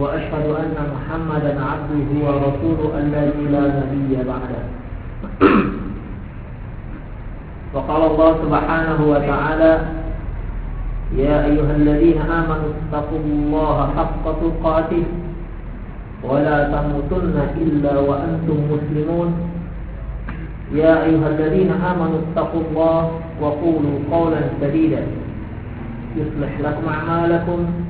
وأشهد أن محمدا عبده ورسوله الذي لا نبي بعده. وقال الله سبحانه وتعالى يا أيها الذين آمنوا اتقوا الله حق تقاته ولا تموتن إلا وأنتم مسلمون. يا أيها الذين آمنوا اتقوا الله وقولوا قولا سديدا. يصلح لكم أعمالكم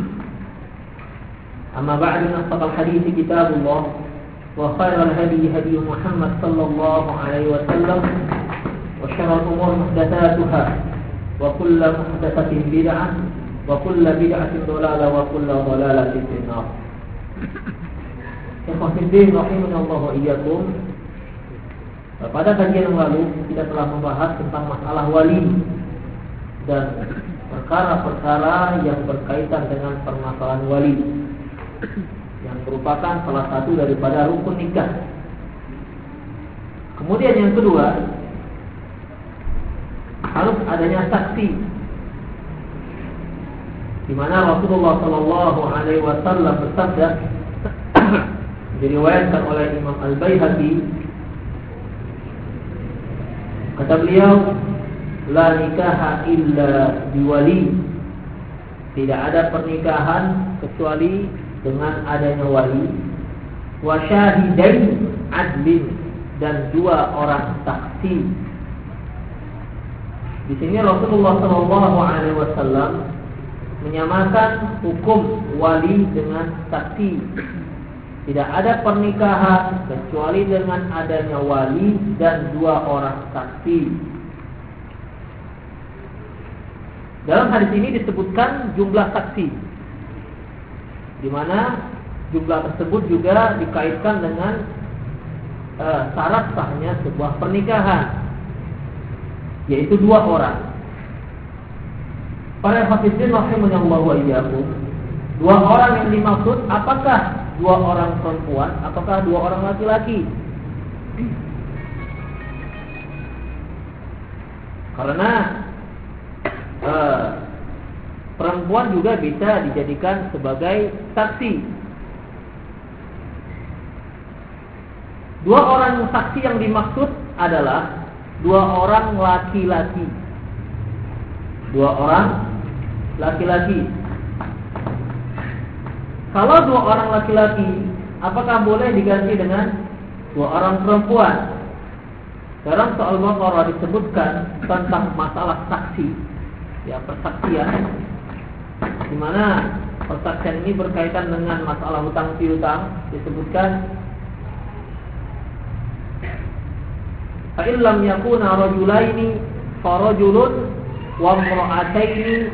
أما بعد أصدق الحديث كتاب الله وخير الهدي هدي محمد صلى الله عليه وسلم وشر الأمور محدثاتها وكل محدثة بدعة وكل بدعة ضلالة وكل ضلالة في النار Ikhwatiddin rahimahullah wa iyyakum Pada kajian yang lalu kita telah membahas tentang masalah wali dan perkara-perkara yang berkaitan dengan permasalahan wali yang merupakan salah satu daripada rukun nikah. Kemudian yang kedua harus adanya saksi di mana Rasulullah Shallallahu Alaihi Wasallam bersabda diriwayatkan oleh Imam Al Baihaqi kata beliau la nikaha illa biwali tidak ada pernikahan kecuali dengan adanya wali wa syahidain adlin dan dua orang saksi. Di sini Rasulullah Shallallahu Alaihi Wasallam menyamakan hukum wali dengan saksi. Tidak ada pernikahan kecuali dengan adanya wali dan dua orang saksi. Dalam hadis ini disebutkan jumlah saksi, di mana jumlah tersebut juga dikaitkan dengan uh, syarat sahnya sebuah pernikahan, yaitu dua orang. Para hafizin rahimahullah wa iyyakum, dua orang yang dimaksud apakah dua orang perempuan ataukah dua orang laki-laki? Karena uh, perempuan juga bisa dijadikan sebagai saksi. Dua orang saksi yang dimaksud adalah dua orang laki-laki. Dua orang laki-laki. Kalau dua orang laki-laki, apakah boleh diganti dengan dua orang perempuan? Dalam soal Baqarah disebutkan tentang masalah saksi, ya persaksian, di mana persaksian ini berkaitan dengan masalah hutang piutang disebutkan Fa'illam yakuna rajulaini farajulun wa imra'ataini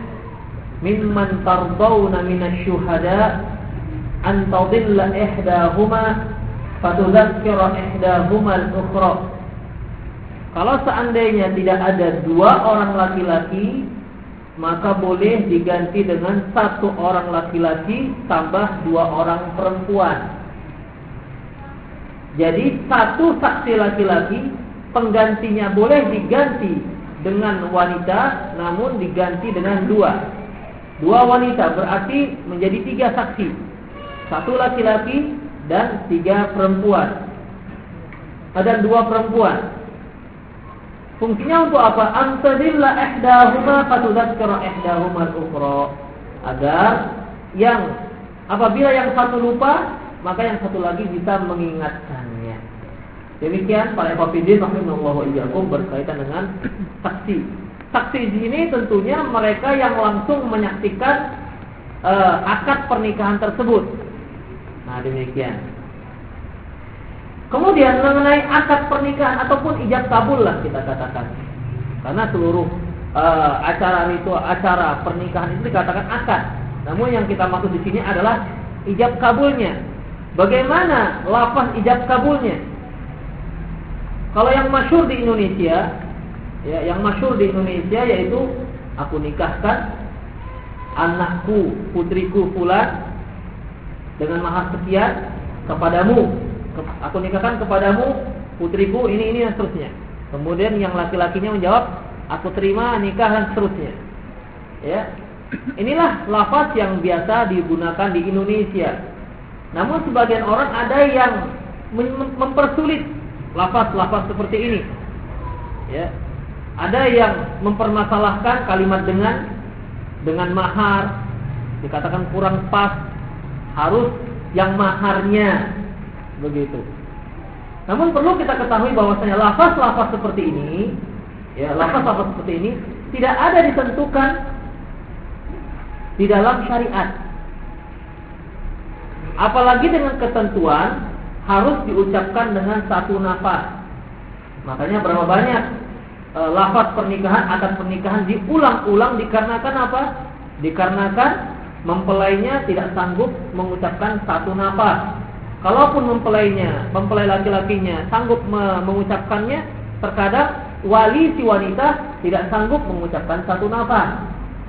mimman tardawna minasy-syuhada an tadilla ihdahuma fatudzakkira ihdahuma al-ukhra. Kalau seandainya tidak ada dua orang laki-laki, maka boleh diganti dengan satu orang laki-laki tambah dua orang perempuan. Jadi satu saksi laki-laki penggantinya boleh diganti dengan wanita, namun diganti dengan dua. Dua wanita berarti menjadi tiga saksi. Satu laki-laki dan tiga perempuan. Ada dua perempuan. Fungsinya untuk apa? Antadilla ihdahuma fatudzakkira ihdahuma al-ukhra. Agar yang apabila yang satu lupa, maka yang satu lagi bisa mengingatkannya. Demikian para ikhwatiddin rahimallahu iyyakum berkaitan dengan saksi. Saksi di sini tentunya mereka yang langsung menyaksikan uh, akad pernikahan tersebut. Nah, demikian. Kemudian mengenai akad pernikahan ataupun ijab kabul lah kita katakan. Karena seluruh uh, acara itu acara pernikahan itu dikatakan akad. Namun yang kita maksud di sini adalah ijab kabulnya. Bagaimana lafaz ijab kabulnya? Kalau yang masyur di Indonesia, ya, yang masyur di Indonesia yaitu aku nikahkan anakku, putriku fulan dengan mahar sekian kepadamu. Aku nikahkan kepadamu putriku ini ini dan seterusnya. Kemudian yang laki-lakinya menjawab, aku terima nikah dan seterusnya. Ya. Inilah lafaz yang biasa digunakan di Indonesia. Namun sebagian orang ada yang mempersulit lafaz-lafaz seperti ini. Ya. Ada yang mempermasalahkan kalimat dengan dengan mahar dikatakan kurang pas harus yang maharnya begitu. Namun perlu kita ketahui bahwasanya lafaz-lafaz seperti ini ya lafaz-lafaz seperti ini tidak ada ditentukan di dalam syariat. Apalagi dengan ketentuan harus diucapkan dengan satu nafas. Makanya berapa banyak e, lafaz pernikahan akan pernikahan diulang-ulang dikarenakan apa? Dikarenakan mempelainya tidak sanggup mengucapkan satu nafas. Kalaupun mempelainya, mempelai laki-lakinya sanggup me mengucapkannya, terkadang wali si wanita tidak sanggup mengucapkan satu nafas.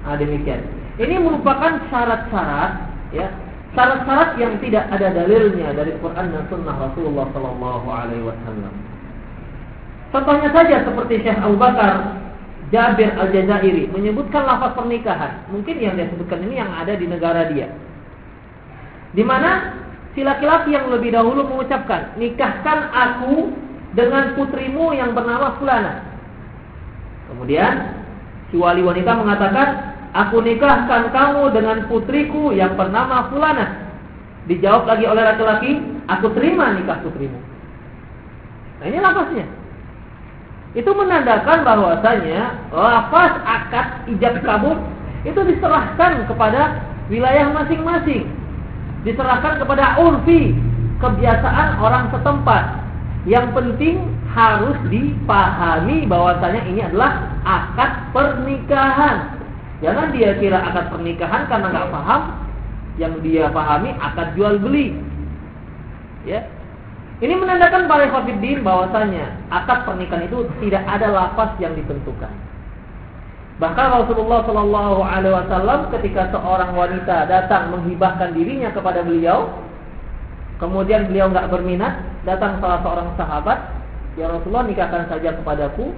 Nah, demikian. Ini merupakan syarat-syarat ya syarat-syarat yang tidak ada dalilnya dari Quran dan Sunnah Rasulullah Sallallahu Alaihi Wasallam. Contohnya saja seperti Syekh Abu Bakar Jabir Al Jazairi menyebutkan lafaz pernikahan. Mungkin yang dia sebutkan ini yang ada di negara dia. Di mana si laki-laki yang lebih dahulu mengucapkan, nikahkan aku dengan putrimu yang bernama Fulana. Kemudian si wali wanita mengatakan, Aku nikahkan kamu dengan putriku yang bernama Fulana. Dijawab lagi oleh laki-laki, aku terima nikah putrimu. Nah ini lafaznya. Itu menandakan bahwasanya lafaz akad ijab kabul itu diserahkan kepada wilayah masing-masing. Diserahkan kepada urfi, kebiasaan orang setempat. Yang penting harus dipahami bahwasanya ini adalah akad pernikahan. Jangan dia kira akad pernikahan karena nggak paham, yang dia pahami akad jual beli. Ya. Ini menandakan para Khafiddin bahwasanya akad pernikahan itu tidak ada lapas yang ditentukan. Bahkan Rasulullah Shallallahu Alaihi Wasallam ketika seorang wanita datang menghibahkan dirinya kepada beliau, kemudian beliau nggak berminat, datang salah seorang sahabat, ya Rasulullah nikahkan saja kepadaku,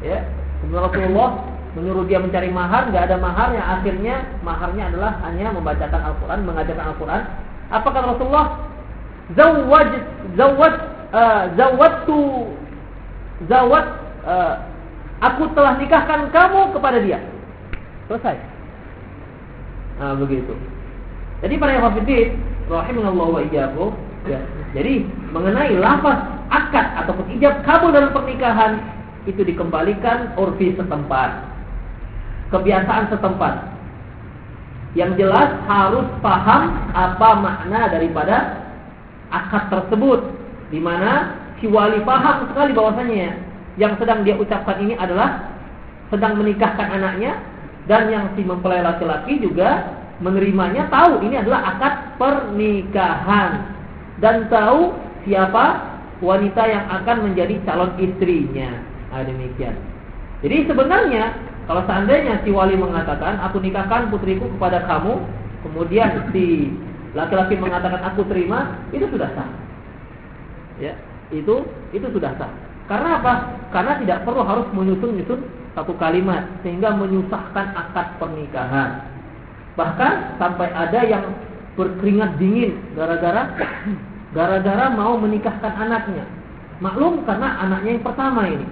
ya. Kemudian Rasulullah menyuruh dia mencari mahar, nggak ada maharnya, akhirnya maharnya adalah hanya membacakan Al-Quran, mengajarkan Al-Quran. Apa kata Rasulullah? Zawaj, zawaj, uh, zawatu, zawat, uh, aku telah nikahkan kamu kepada dia. Selesai. Nah, begitu. Jadi para hafidin, rahimahullah wa iyyakum, ya. Jadi mengenai lafaz akad ataupun ijab kabul dalam pernikahan itu dikembalikan urfi setempat kebiasaan setempat. Yang jelas harus paham apa makna daripada akad tersebut. Di mana si wali paham sekali bahwasanya yang sedang dia ucapkan ini adalah sedang menikahkan anaknya dan yang si mempelai laki-laki juga menerimanya tahu ini adalah akad pernikahan dan tahu siapa wanita yang akan menjadi calon istrinya. Nah, demikian. Jadi sebenarnya kalau seandainya si wali mengatakan, aku nikahkan putriku kepada kamu, kemudian si laki-laki mengatakan aku terima, itu sudah sah. Ya, itu itu sudah sah. Karena apa? Karena tidak perlu harus menyusun-nyusun satu kalimat sehingga menyusahkan akad pernikahan. Bahkan sampai ada yang berkeringat dingin gara-gara gara-gara mau menikahkan anaknya. Maklum karena anaknya yang pertama ini.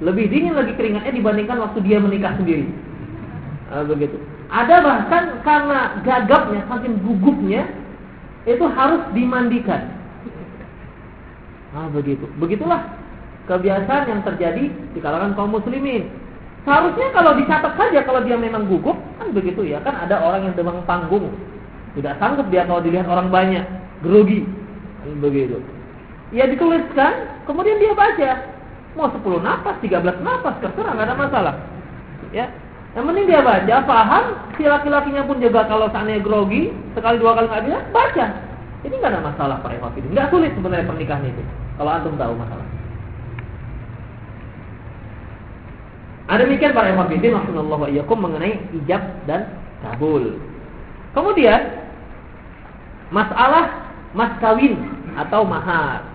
Lebih dingin lagi keringatnya dibandingkan waktu dia menikah sendiri. Nah, begitu. Ada bahkan karena gagapnya, saking gugupnya, itu harus dimandikan. Nah, begitu. Begitulah kebiasaan yang terjadi di kalangan kaum muslimin. Seharusnya kalau dicatat saja kalau dia memang gugup kan begitu ya. Kan ada orang yang demam panggung. Tidak sanggup dia kalau dilihat orang banyak, grogi. Kan begitu. Ya dituliskan, kemudian dia baca. Mau 10 napas, 13 napas, terserah nggak ada masalah. Ya. Yang penting dia baca, paham, si laki-lakinya pun juga kalau seandainya grogi, sekali dua kali nggak dia baca. Ini nggak ada masalah para ikhwafidin. Nggak sulit sebenarnya pernikahan itu. Kalau antum tahu masalah. Ada demikian para ikhwafidin rahimallahu iyyakum mengenai ijab dan kabul. Kemudian masalah mas kawin atau mahar.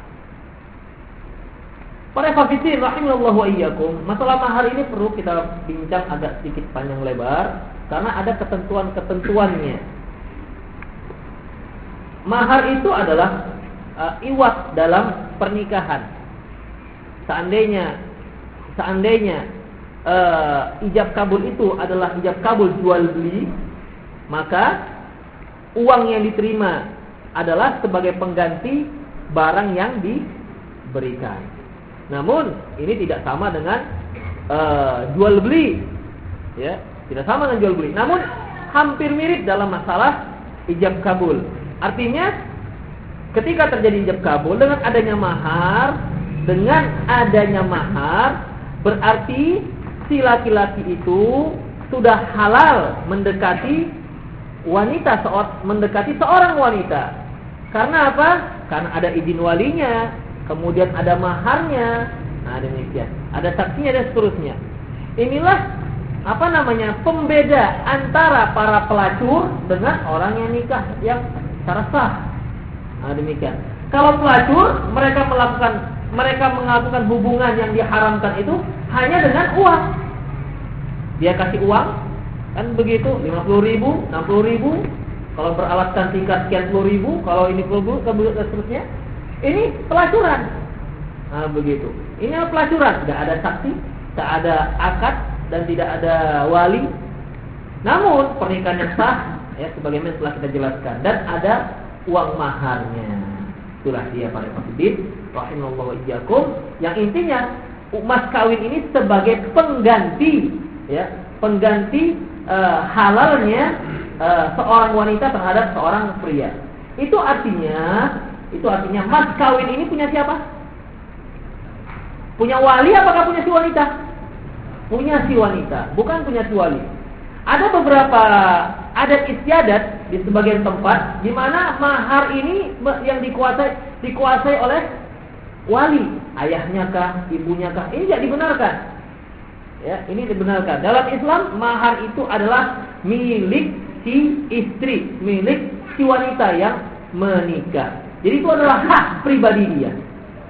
Para ikhwafidin rahimallahu iyyakum, masalah mahar ini perlu kita bincang agak sedikit panjang lebar karena ada ketentuan-ketentuannya mahar itu adalah uh, iwat dalam pernikahan. Seandainya seandainya uh, ijab kabul itu adalah ijab kabul jual beli, maka uang yang diterima adalah sebagai pengganti barang yang diberikan. Namun ini tidak sama dengan uh, jual beli, ya, tidak sama dengan jual beli. Namun hampir mirip dalam masalah ijab kabul. Artinya ketika terjadi ijab kabul dengan adanya mahar, dengan adanya mahar berarti si laki-laki itu sudah halal mendekati wanita mendekati seorang wanita. Karena apa? Karena ada izin walinya, kemudian ada maharnya. Nah, demikian. Ada saksinya dan seterusnya. Inilah apa namanya? pembeda antara para pelacur dengan orang yang nikah yang secara sah. Nah, demikian. Kalau pelacur, mereka melakukan mereka melakukan hubungan yang diharamkan itu hanya dengan uang. Dia kasih uang, kan begitu, 50 ribu, 60 ribu, kalau beralaskan tingkat sekian puluh ribu, kalau ini puluh ribu, dan seterusnya. Ini pelacuran. Nah, begitu. Ini pelacuran, tidak ada saksi, tidak ada akad, dan tidak ada wali. Namun pernikahan yang sah ya sebagaimana telah kita jelaskan dan ada uang maharnya. Itulah dia para hadirin rahimallahu iyyakum yang intinya mas kawin ini sebagai pengganti ya, pengganti uh, halalnya uh, seorang wanita terhadap seorang pria. Itu artinya itu artinya mas kawin ini punya siapa? Punya wali apakah punya si wanita? Punya si wanita, bukan punya si wali. Ada beberapa adat istiadat di sebagian tempat di mana mahar ini yang dikuasai dikuasai oleh wali, ayahnya kah, ibunya kah. Ini tidak dibenarkan. Ya, ini dibenarkan. Dalam Islam mahar itu adalah milik si istri, milik si wanita yang menikah. Jadi itu adalah hak pribadi dia.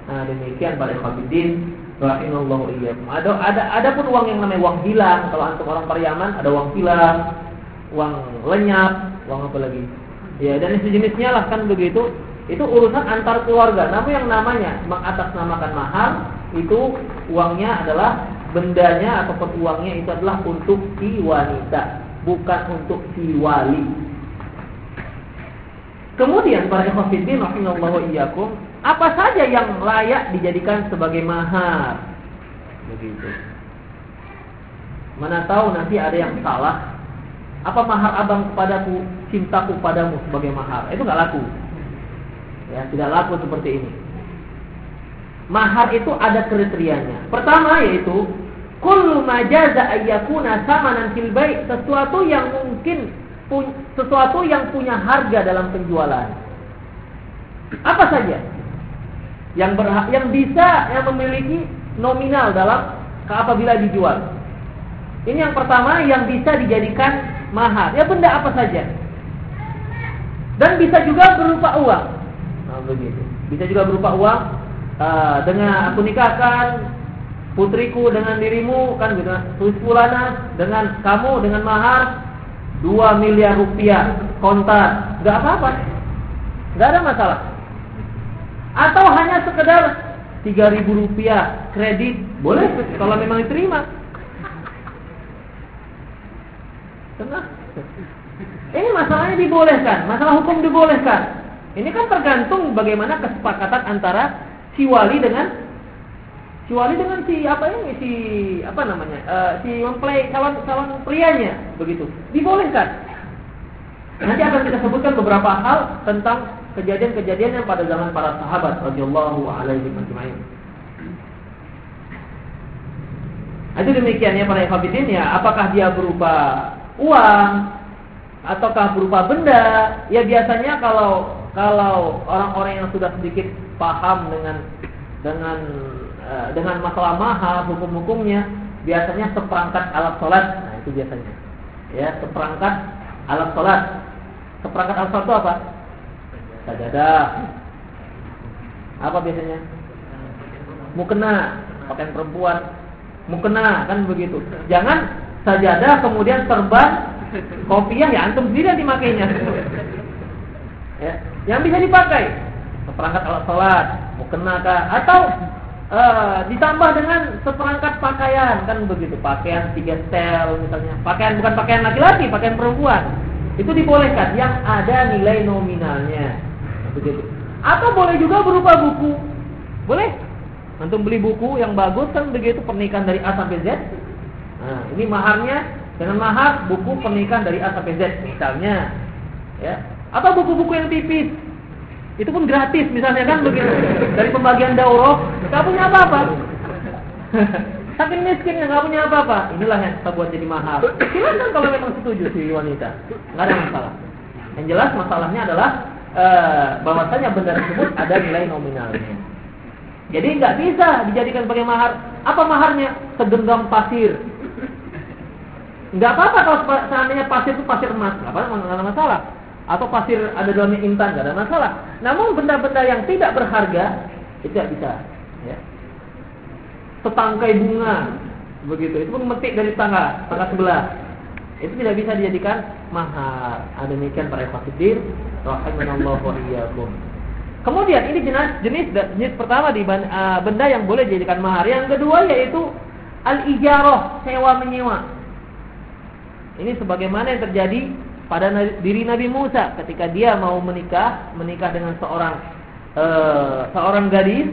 Nah, demikian para ikhwatiddin rahimallahu iyyakum. Ada ada ada pun uang yang namanya uang hilang. Kalau antum orang Pariaman ada uang hilang, uang lenyap, uang apa lagi? Ya, dan sejenisnya lah kan begitu. Itu urusan antar keluarga. Namun yang namanya mengatasnamakan mahar itu uangnya adalah bendanya atau uangnya itu adalah untuk si wanita, bukan untuk si wali. Kemudian para ikhwatiddin rahimallahu iyyakum, apa saja yang layak dijadikan sebagai mahar? Begitu. Mana tahu nanti ada yang salah. Apa mahar abang kepadaku, cintaku padamu sebagai mahar? Itu nggak laku. Ya, tidak laku seperti ini. Mahar itu ada kriterianya. Pertama yaitu kullu majaza ayyakuna samanan fil bai' sesuatu yang mungkin sesuatu yang punya harga dalam penjualan. Apa saja yang berhak, yang bisa yang memiliki nominal dalam apabila dijual. Ini yang pertama yang bisa dijadikan mahar. Ya benda apa saja. Dan bisa juga berupa uang. Nah, begitu. Bisa juga berupa uang. Uh, dengan aku nikahkan putriku dengan dirimu kan gitu. Fulana dengan kamu dengan mahar 2 miliar rupiah kontan, nggak apa-apa, nggak ada masalah. Atau hanya sekedar 3 ribu rupiah kredit, boleh kalau memang diterima. Tenang. Ini masalahnya dibolehkan, masalah hukum dibolehkan. Ini kan tergantung bagaimana kesepakatan antara si wali dengan si wali dengan si apa ini si apa namanya uh, si mempelai calon calon prianya begitu dibolehkan nanti akan kita sebutkan beberapa hal tentang kejadian-kejadian yang pada zaman para sahabat radhiyallahu alaihi wasallam itu demikian ya para ikhwatiddin ya apakah dia berupa uang ataukah berupa benda ya biasanya kalau kalau orang-orang yang sudah sedikit paham dengan dengan uh, dengan masalah mahal hukum-hukumnya biasanya seperangkat alat sholat. Nah itu biasanya. Ya seperangkat alat sholat. Seperangkat alat sholat itu apa? Sajadah. Apa biasanya? Mukena. Pakaian perempuan. Mukena kan begitu. Jangan sajadah kemudian serban kopiah ya antum sendiri yang dimakainya. Ya yang bisa dipakai. Seperangkat alat sholat mukena kah? Atau uh, ditambah dengan seperangkat pakaian. Kan begitu pakaian tiga stel misalnya. Pakaian bukan pakaian laki-laki pakaian perempuan. Itu dibolehkan. Yang ada nilai nominalnya. Begitu. Atau boleh juga berupa buku. Boleh? Antum beli buku yang bagus kan begitu pernikahan dari A sampai Z nah ini maharnya dengan mahar buku pernikahan dari A sampai Z misalnya. Ya. Atau buku-buku yang tipis. Itu pun gratis misalnya kan begitu. Dari pembagian daurah nggak punya apa-apa. Saking miskin nggak punya apa-apa. Inilah yang kita buat jadi mahal silakan kalau memang setuju si wanita. Nggak ada masalah. Yang jelas masalahnya adalah uh, bahwasanya benda tersebut ada nilai nominalnya. Jadi nggak bisa dijadikan sebagai mahar. Apa maharnya? Segenggam pasir nggak apa-apa kalau seandainya pasir itu pasir emas nggak apa-apa nggak ada masalah atau pasir ada dalamnya intan tidak ada masalah. Namun benda-benda yang tidak berharga itu tidak bisa. Ya. Setangkai bunga begitu, itu pun metik dari tangga tangga sebelah. Itu tidak bisa dijadikan mahar. Ada demikian para fakir rahimanallahu wa iyyakum. Kemudian ini jenis jenis jenis pertama di uh, benda yang boleh dijadikan mahar. Yang kedua yaitu al-ijarah, sewa menyewa. Ini sebagaimana yang terjadi pada diri Nabi Musa ketika dia mau menikah, menikah dengan seorang uh, seorang gadis.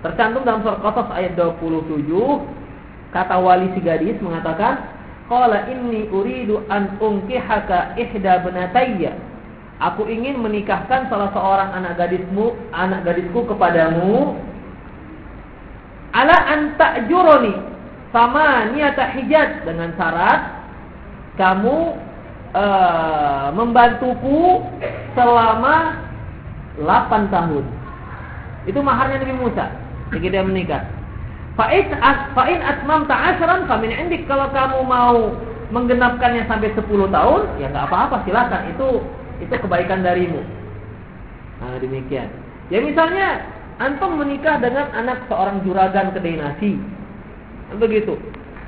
Tercantum dalam surat Qasas ayat 27, kata wali si gadis mengatakan, "Qala inni uridu an unkihaka ihda banatayya." Aku ingin menikahkan salah seorang anak gadismu, anak gadisku kepadamu. Ala an ta'juruni sama niata hijat dengan syarat kamu uh, membantuku selama 8 tahun. Itu maharnya Nabi Musa ketika dia menikah. Fa'in fa'in atmam ta'asran famin indik kalau kamu mau menggenapkannya sampai 10 tahun, ya nggak apa-apa silakan itu itu kebaikan darimu. Nah, demikian. Ya misalnya antum menikah dengan anak seorang juragan kedai nasi. Begitu.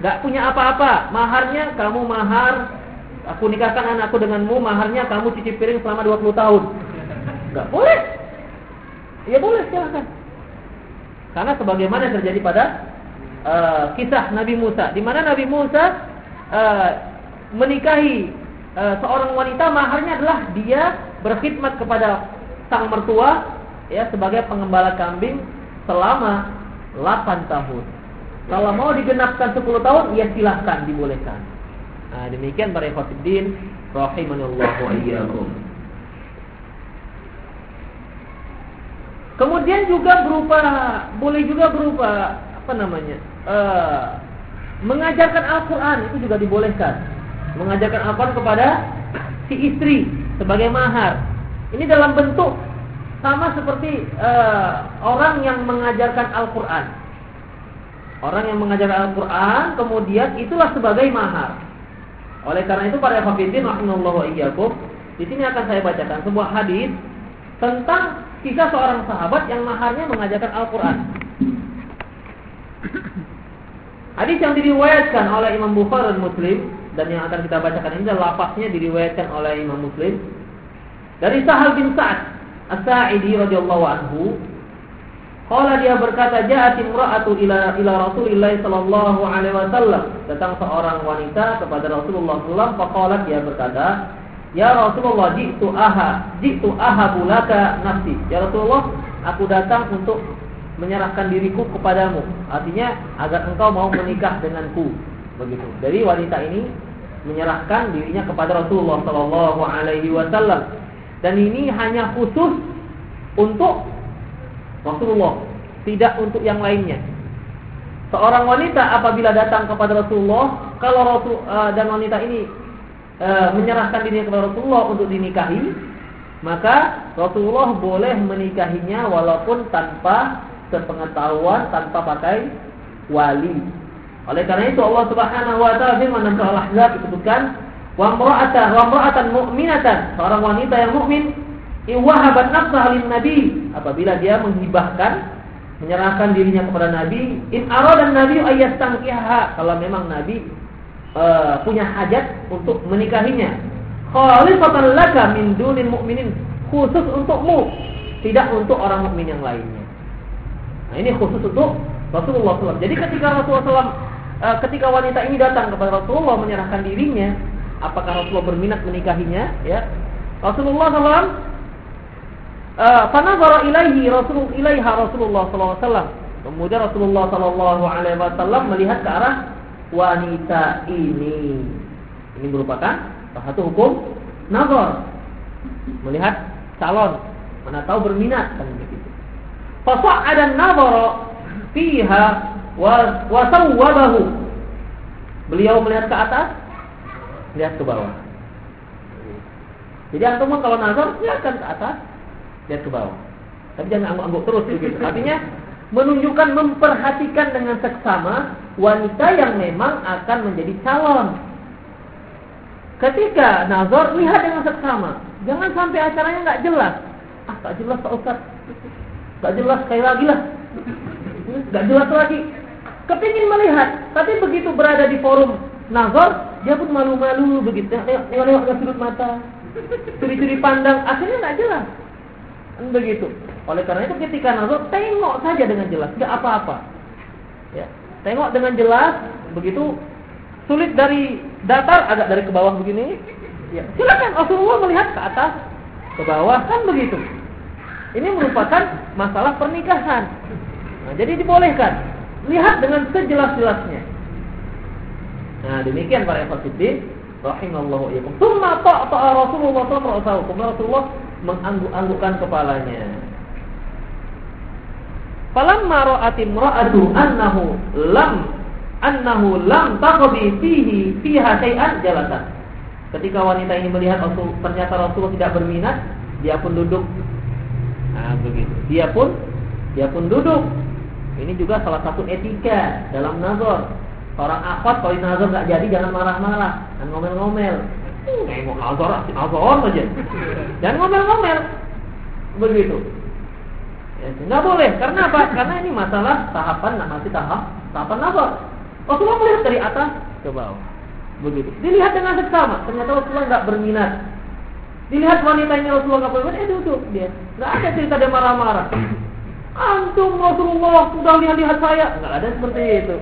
Nggak punya apa-apa, maharnya kamu mahar Aku nikahkan anakku denganmu, maharnya kamu cuci piring selama 20 tahun. Enggak boleh. Ya boleh silahkan. Karena sebagaimana terjadi pada uh, kisah Nabi Musa, di mana Nabi Musa uh, menikahi uh, seorang wanita, maharnya adalah dia berkhidmat kepada sang mertua ya sebagai pengembala kambing selama 8 tahun. Kalau mau digenapkan 10 tahun, ya silahkan dibolehkan. Nah, demikian para ikhwatiddin rahimanallahu wa iyyakum. Kemudian juga berupa boleh juga berupa apa namanya? Uh, mengajarkan Al-Qur'an itu juga dibolehkan. Mengajarkan Al-Qur'an kepada si istri sebagai mahar. Ini dalam bentuk sama seperti uh, orang yang mengajarkan Al-Qur'an. Orang yang mengajarkan Al-Qur'an kemudian itulah sebagai mahar. Oleh karena itu para hafidin rahimallahu di sini akan saya bacakan sebuah hadis tentang kisah seorang sahabat yang maharnya mengajarkan Al-Qur'an. Hadis yang diriwayatkan oleh Imam Bukhari dan Muslim dan yang akan kita bacakan ini adalah lafaznya diriwayatkan oleh Imam Muslim dari Sahal bin Sa'ad As-Sa'idi radhiyallahu anhu Kala dia berkata, "Ja'at imra'atu ila ila Rasulillah sallallahu alaihi wasallam." Datang seorang wanita kepada Rasulullah sallallahu alaihi dia berkata, "Ya Rasulullah, jitu aha, jitu aha bulaka nafsi." Ya Rasulullah, aku datang untuk menyerahkan diriku kepadamu. Artinya agar engkau mau menikah denganku. Begitu. Dari wanita ini menyerahkan dirinya kepada Rasulullah Shallallahu Alaihi Wasallam. Dan ini hanya khusus untuk Rasulullah, tidak untuk yang lainnya. Seorang wanita apabila datang kepada Rasulullah, kalau Rasul uh, dan wanita ini uh, menyerahkan dirinya kepada Rasulullah untuk dinikahi, maka Rasulullah boleh menikahinya walaupun tanpa sepengetahuan, tanpa pakai wali. Oleh karena itu Allah Subhanahu wa taala firman dalam surah Al-Ahzab disebutkan wa wa imra'atan mu'minatan, seorang wanita yang mukmin iwahabat nafsaha lin nabi. Apabila dia menghibahkan menyerahkan dirinya kepada nabi in aradan nabi ayyastankiha kalau memang nabi uh, punya hajat untuk menikahinya. Khalifatan laka min dunil mu'minin. Khusus untukmu tidak untuk orang mukmin yang lainnya. Nah ini khusus untuk Rasulullah SAW jadi ketika Rasulullah SAW uh, ketika wanita ini datang kepada Rasulullah menyerahkan dirinya, apakah Rasulullah berminat menikahinya? Ya, Rasulullah SAW fanazara ilaihi Rasul ilaiha Rasulullah SAW. Kemudian Rasulullah Sallallahu Alaihi Wasallam melihat ke arah wanita ini. Ini merupakan salah satu hukum nazar. Melihat calon, mana tahu berminat kan begitu. ada nazara fiha wasawwabahu. Beliau melihat ke atas, lihat ke bawah. Jadi antum kalau nazar lihatkan ke atas, lihat ke bawah. Tapi jangan angguk-angguk terus begitu. Artinya menunjukkan memperhatikan dengan seksama wanita yang memang akan menjadi calon. Ketika nazar lihat dengan seksama. Jangan sampai acaranya nggak jelas. Ah, tak jelas Pak Ustaz. Gak jelas sekali lagi lah. Gak jelas lagi kepingin melihat, tapi begitu berada di forum nazar, dia pun malu-malu begitu, nengok-nengok sudut mata, curi-curi pandang, akhirnya nggak jelas. Kan begitu. Oleh karena itu ketika nazar, tengok saja dengan jelas, nggak apa-apa. Ya, tengok dengan jelas, begitu sulit dari datar agak dari ke bawah begini. Ya, silakan Rasulullah melihat ke atas, ke bawah kan begitu. Ini merupakan masalah pernikahan. Nah, jadi dibolehkan lihat dengan sejelas-jelasnya. Nah, demikian para ikhwatiddin rahimallahu iyyakum. Tsumma ta'a Rasulullah sallallahu alaihi wasallam. Rasulullah mengangguk-anggukkan kepalanya. Falamma ra'at imra'atu annahu lam annahu lam taqdi fihi fiha syai'an jalasat. Ketika wanita ini melihat Rasul ternyata Rasulullah tidak berminat, dia pun duduk. Nah, begitu. Dia pun dia pun duduk. Ini juga salah satu etika dalam nazar. Orang akhwat kalau nazar nggak jadi jangan marah-marah, dan ngomel-ngomel. Kayak mau nazar, nazar aja. Dan ngomel-ngomel. Begitu. Ya, nggak boleh. Karena apa? Karena ini masalah tahapan, nah, masih tahap tahapan nazar. Rasulullah melihat dari atas ke bawah. Begitu. Dilihat dengan seksama. Ternyata Rasulullah nggak berminat. Dilihat wanita ini Rasulullah nggak berminat, eh duduk dia. Nggak ada cerita dia marah-marah. Antum Rasulullah sudah lihat-lihat saya. Enggak ada seperti itu.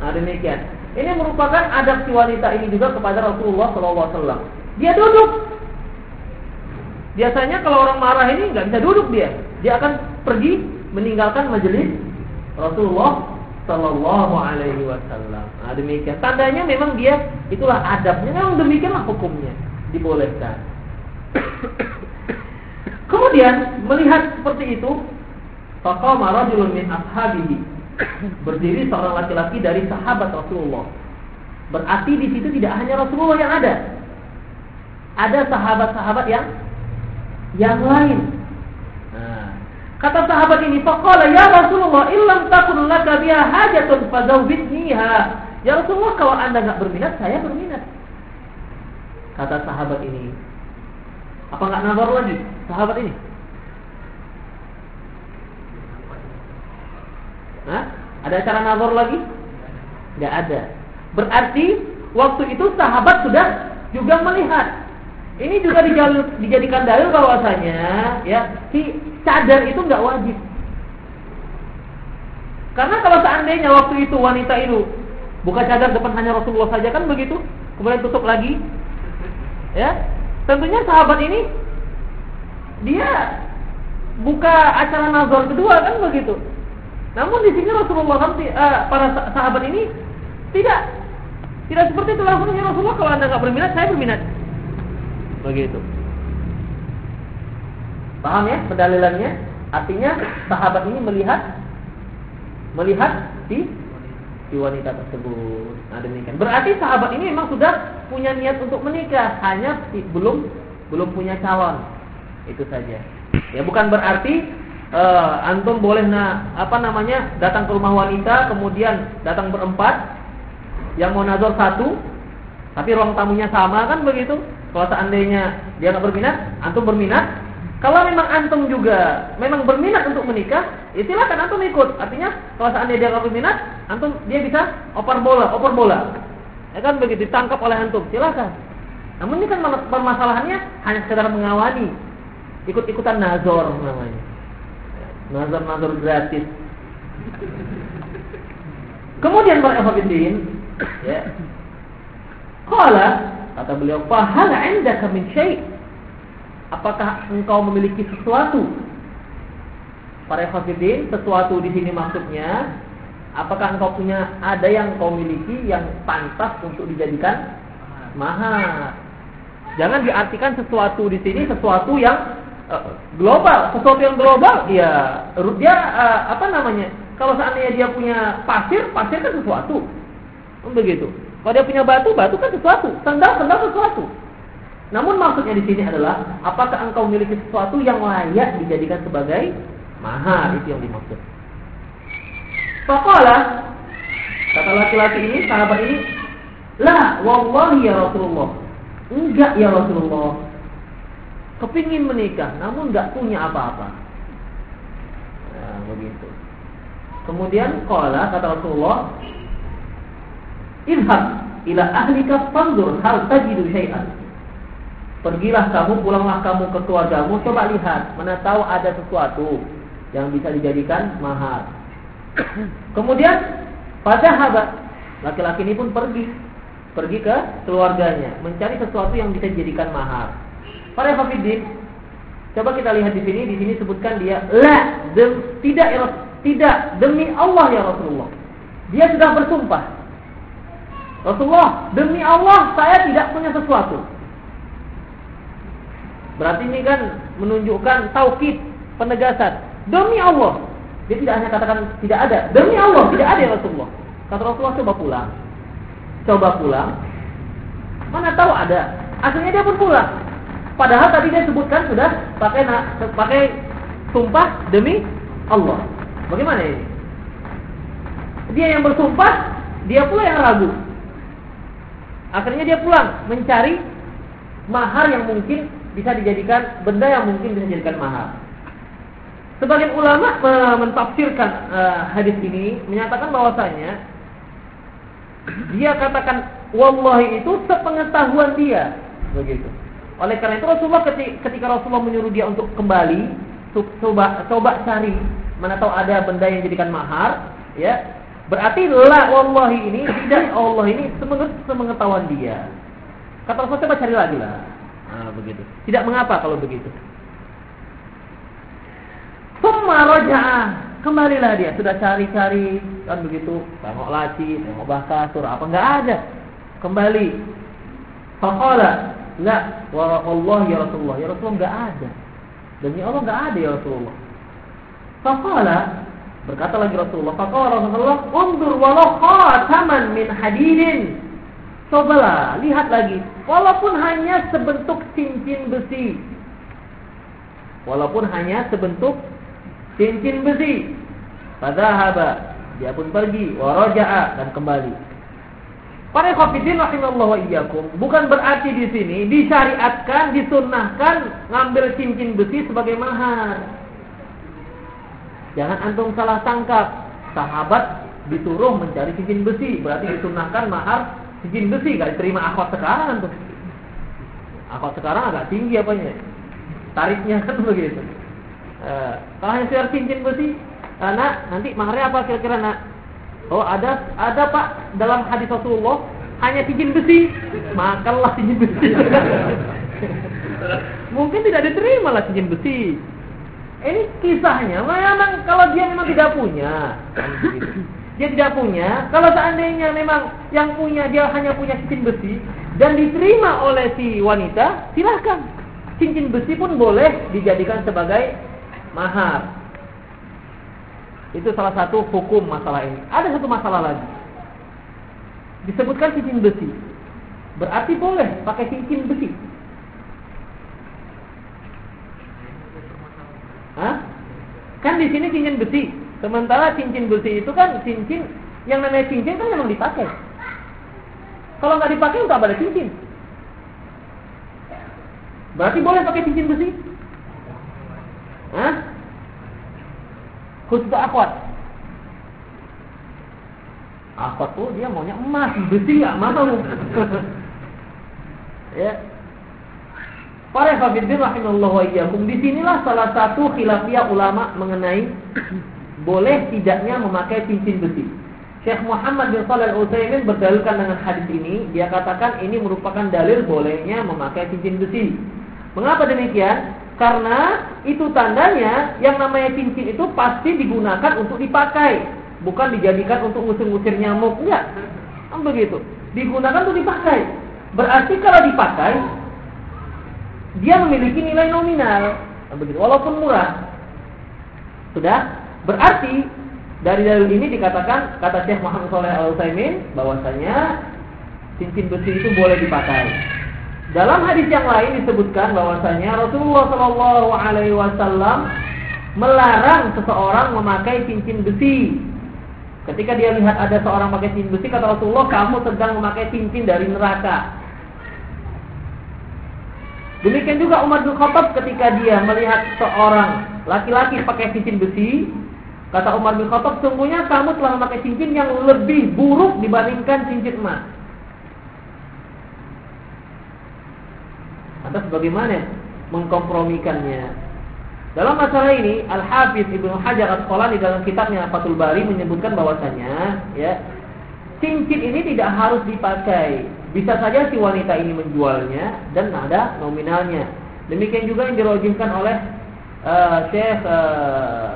Nah demikian. Ini merupakan adab si wanita ini juga kepada Rasulullah SAW. Dia duduk. Biasanya kalau orang marah ini nggak bisa duduk dia. Dia akan pergi meninggalkan majelis Rasulullah Sallallahu Alaihi Wasallam. Nah demikian. Tandanya memang dia itulah adabnya. Memang demikianlah hukumnya dibolehkan. Kemudian melihat seperti itu, Faqama rajulun min ashabihi. Berdiri seorang laki-laki dari sahabat Rasulullah. Berarti di situ tidak hanya Rasulullah yang ada. Ada sahabat-sahabat yang yang lain. Nah, kata sahabat ini, faqala ya Rasulullah, illam takun laka biha hajatun fazawwidniha. Ya Rasulullah, kalau Anda nggak berminat, saya berminat. Kata sahabat ini. Apa nggak nazar lagi sahabat ini? Hah? Ada cara nazar lagi? Tidak ada. Berarti waktu itu sahabat sudah juga melihat. Ini juga dijadikan dalil bahwasanya ya si cadar itu nggak wajib. Karena kalau seandainya waktu itu wanita itu buka cadar depan hanya Rasulullah saja kan begitu, kemudian tutup lagi, ya tentunya sahabat ini dia buka acara nazar kedua kan begitu. Namun di sini Rasulullah uh, para sahabat ini tidak tidak seperti itu langsung ya Rasulullah kalau anda nggak berminat saya berminat. Begitu. Paham ya pendalilannya? Artinya sahabat ini melihat melihat di di wanita tersebut. Nah demikian. Berarti sahabat ini memang sudah punya niat untuk menikah, hanya belum belum punya calon. Itu saja. Ya bukan berarti uh, antum boleh na, apa namanya datang ke rumah wanita, kemudian datang berempat, yang mau nazar satu, tapi ruang tamunya sama kan begitu. Kalau seandainya dia nggak berminat, antum berminat, kalau memang antum juga memang berminat untuk menikah, ya silakan antum ikut. Artinya kalau seandainya dia nggak berminat, antum dia bisa oper bola, oper bola. Ya kan begitu ditangkap oleh antum, silakan. Namun ini kan permasalahannya hanya sekedar mengawani, ikut-ikutan nazor namanya. Nazor-nazor gratis. Kemudian para ikhwatiddin, ya. Qala kata beliau, "Fa hal 'indaka min syai'?" apakah engkau memiliki sesuatu? Para hafidin, sesuatu di sini maksudnya apakah engkau punya ada yang engkau miliki yang pantas untuk dijadikan mahar? Jangan diartikan sesuatu di sini sesuatu yang global, sesuatu yang global ya dia uh, apa namanya? Kalau seandainya dia punya pasir, pasir kan sesuatu. Begitu. Kalau dia punya batu, batu kan sesuatu. Sandal, sandal sesuatu. Namun maksudnya di sini adalah apakah engkau memiliki sesuatu yang layak dijadikan sebagai mahar itu yang dimaksud. Fakola kata laki-laki ini sahabat ini lah wallahi ya Rasulullah enggak ya Rasulullah kepingin menikah namun enggak punya apa-apa. Nah, begitu. Kemudian kola kata Rasulullah Idhab ila ahlika fanzur hal tajidu syai'an Pergilah kamu, pulanglah kamu ke keluargamu, coba lihat, mana tahu ada sesuatu yang bisa dijadikan mahar. Kemudian pada habat laki-laki ini pun pergi, pergi ke keluarganya, mencari sesuatu yang bisa dijadikan mahar. Para hafidin, coba kita lihat di sini, di sini sebutkan dia la dem, tidak ya, tidak demi Allah ya Rasulullah. Dia sudah bersumpah. Rasulullah, demi Allah saya tidak punya sesuatu. Berarti ini kan menunjukkan taukid, penegasan. Demi Allah. Dia tidak hanya katakan tidak ada. Demi Allah, tidak ada ya Rasulullah. Kata Rasulullah coba pulang. Coba pulang. Mana tahu ada. Akhirnya dia pun pulang. Padahal tadi dia sebutkan sudah pakai pakai sumpah demi Allah. Bagaimana ini? Dia yang bersumpah, dia pula yang ragu. Akhirnya dia pulang mencari mahar yang mungkin bisa dijadikan benda yang mungkin bisa dijadikan mahal. Sebagian ulama mentafsirkan uh, hadis ini menyatakan bahwasanya dia katakan wallahi itu sepengetahuan dia begitu. Oleh karena itu Rasulullah ketika, Rasulullah menyuruh dia untuk kembali coba coba cari mana tahu ada benda yang dijadikan mahar ya berarti la wallahi ini tidak Allah ini semenurut sepengetahuan dia. Kata Rasulullah coba cari lagi lah. Nah, begitu. Tidak mengapa kalau begitu. Summa raja'ah. Kembalilah dia. Sudah cari-cari. Kan begitu. Tengok laci, tengok surah apa. Enggak ada. Kembali. Faqala. La. Allah ya Rasulullah. Ya Rasulullah enggak ada. Demi Allah enggak ada ya Rasulullah. Faqala. Berkata lagi Rasulullah. Faqala Rasulullah. Undur walau khataman min hadidin. Cobalah, lihat lagi. Walaupun hanya sebentuk cincin besi. Walaupun hanya sebentuk cincin besi. Fadhahaba. Dia pun pergi. Waraja'a. Dan kembali. Para khafidin rahimallahu iyyakum. Bukan berarti di sini disyariatkan, disunnahkan ngambil cincin besi sebagai mahar. Jangan antum salah tangkap. Sahabat disuruh mencari cincin besi, berarti disunnahkan mahar cincin besi gak diterima akhwat sekarang tuh. Akhwat sekarang agak tinggi apanya? Tarifnya kan begitu. Uh, kalau hanya cincin besi, uh, nak nanti maharnya apa kira-kira nak? Oh ada ada pak dalam hadis Rasulullah hanya cincin besi, makanlah cincin besi. Mungkin tidak diterima lah cincin besi. Ini kisahnya, memang kalau dia memang tidak punya, dia tidak punya. Kalau seandainya memang yang punya dia hanya punya cincin besi dan diterima oleh si wanita, silahkan. Cincin besi pun boleh dijadikan sebagai mahar. Itu salah satu hukum masalah ini. Ada satu masalah lagi. Disebutkan cincin besi. Berarti boleh pakai cincin besi. Hah? Kan di sini cincin besi. Sementara cincin besi itu kan cincin yang namanya cincin kan memang dipakai. Kalau nggak dipakai nggak ada cincin. Berarti boleh pakai cincin besi? Hah? Khusus akhwat. Akhwat tuh dia maunya emas, besi nggak mau. ya. Para hafidin rahimahullah wa iyyakum. Di sinilah salah satu khilafiyah ulama mengenai boleh tidaknya memakai cincin besi. Syekh Muhammad bin Shalih Al-Utsaimin berdalilkan dengan hadis ini, dia katakan ini merupakan dalil bolehnya memakai cincin besi. Mengapa demikian? Karena itu tandanya yang namanya cincin itu pasti digunakan untuk dipakai, bukan dijadikan untuk ngusir-ngusir nyamuk, enggak. Kan begitu. Digunakan untuk dipakai. Berarti kalau dipakai dia memiliki nilai nominal, kan begitu. Walaupun murah. Sudah? Berarti dari dalil ini dikatakan kata Syekh Muhammad Shalih Al Utsaimin bahwasanya cincin besi itu boleh dipakai. Dalam hadis yang lain disebutkan bahwasanya Rasulullah Shallallahu Alaihi Wasallam melarang seseorang memakai cincin besi. Ketika dia lihat ada seorang pakai cincin besi, kata Rasulullah, kamu sedang memakai cincin dari neraka. Demikian juga Umar bin Khattab ketika dia melihat seorang laki-laki pakai cincin besi, Kata Umar bin Khattab, sungguhnya kamu telah memakai cincin yang lebih buruk dibandingkan cincin emas. Atas bagaimana mengkompromikannya? Dalam masalah ini, Al-Hafiz Ibnu Hajar Al-Asqalani dalam kitabnya Fathul Bari menyebutkan bahwasanya, ya, cincin ini tidak harus dipakai. Bisa saja si wanita ini menjualnya dan ada nominalnya. Demikian juga yang dirojimkan oleh uh, Syekh uh,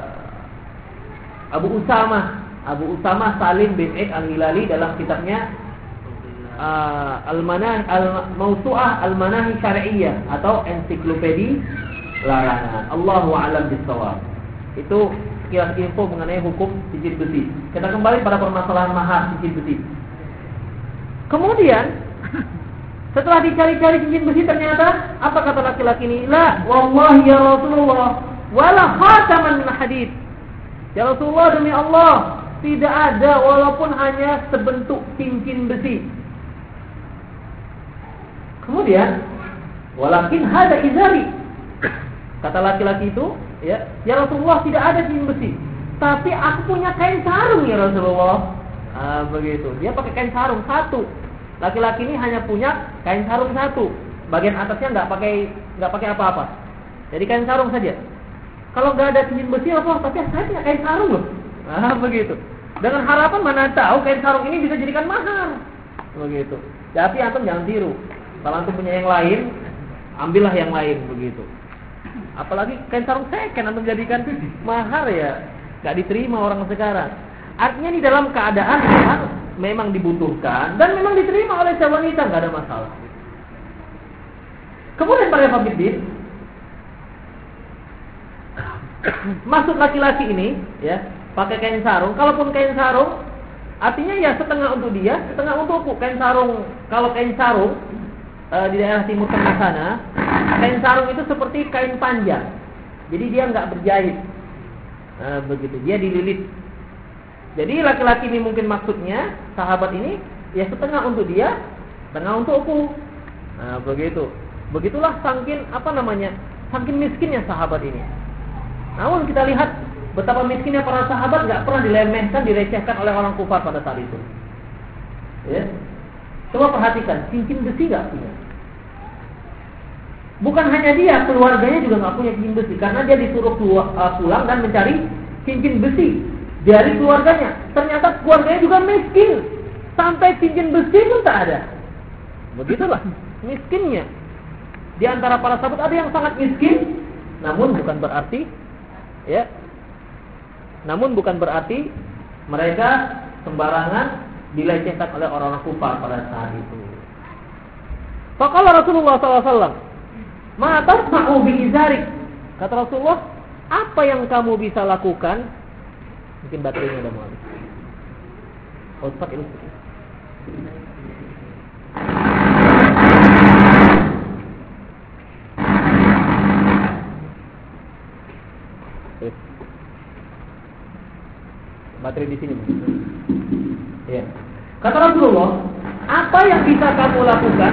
Abu Usama Abu Usama Salim bin Eid Al-Hilali dalam kitabnya uh, Al-Manah Al-Mausu'ah Al-Manahi Syari'iyah atau ensiklopedi larangan. Allahu a'lam bishawab. Itu sekilas info mengenai hukum cincin besi. Kita kembali pada permasalahan mahar cincin besi. Kemudian setelah dicari-cari cincin besi ternyata apa kata laki-laki ini? La wallahi ya Rasulullah wala khataman hadid. Ya Rasulullah demi Allah, tidak ada walaupun hanya sebentuk cincin besi. Kemudian, walakin hada izari. Kata laki-laki itu, ya, ya Rasulullah tidak ada cincin besi. Tapi aku punya kain sarung ya Rasulullah. Ah, begitu. Dia pakai kain sarung satu. Laki-laki ini hanya punya kain sarung satu. Bagian atasnya nggak pakai nggak pakai apa-apa. Jadi kain sarung saja. Kalau nggak ada cincin besi apa? Tapi saya punya kain sarung loh. Nah, begitu. Dengan harapan mana tahu kain sarung ini bisa jadikan mahar. Begitu. Tapi antum jangan tiru. Kalau antum punya yang lain, ambillah yang lain begitu. Apalagi kain sarung second antum jadikan mahar ya, nggak diterima orang sekarang. Artinya di dalam keadaan memang, memang dibutuhkan dan memang diterima oleh wanita nggak ada masalah. Kemudian para pemimpin Maksud laki-laki ini ya pakai kain sarung. Kalaupun kain sarung artinya ya setengah untuk dia, setengah untukku. Kain sarung kalau kain sarung e, di daerah timur tengah sana, kain sarung itu seperti kain panjang. Jadi dia nggak berjahit. E, begitu. Dia dililit. Jadi laki-laki ini mungkin maksudnya sahabat ini ya setengah untuk dia, setengah untukku. Nah, begitu. Begitulah sangkin apa namanya? Sangkin miskinnya sahabat ini. Namun kita lihat betapa miskinnya para sahabat nggak pernah dilemehkan, direcehkan oleh orang kufar pada saat itu. Ya. Coba perhatikan, cincin besi nggak punya. Bukan hanya dia, keluarganya juga nggak punya cincin besi karena dia disuruh uh, pulang dan mencari cincin besi dari keluarganya. Ternyata keluarganya juga miskin, sampai cincin besi pun tak ada. Begitulah miskinnya. Di antara para sahabat ada yang sangat miskin, namun bukan berarti Ya. Namun bukan berarti mereka sembarangan dilecehkan oleh orang-orang kufar pada saat itu. Faqala Rasulullah SAW, Ma tasma'u bi izarik. Kata Rasulullah, apa yang kamu bisa lakukan? Mungkin baterainya udah mau habis. Oh, pakai listrik. Baterai di sini. Ya. Kata Rasulullah, apa yang bisa kamu lakukan?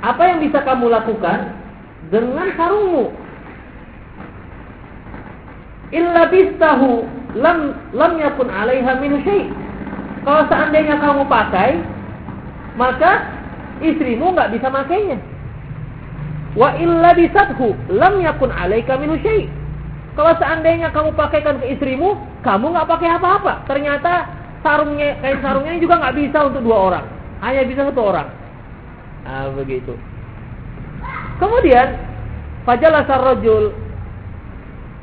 Apa yang bisa kamu lakukan dengan sarungmu? Illa bistahu lam lam yakun 'alaiha min syai'. Kalau seandainya kamu pakai, maka istrimu nggak bisa makainya. Wa illa bisathu lam yakun 'alaika min syai'. Kalau seandainya kamu pakaikan ke istrimu, kamu nggak pakai apa-apa. Ternyata sarungnya, kain sarungnya juga nggak bisa untuk dua orang, hanya bisa satu orang. Nah, begitu. Kemudian, fajalah sarrojul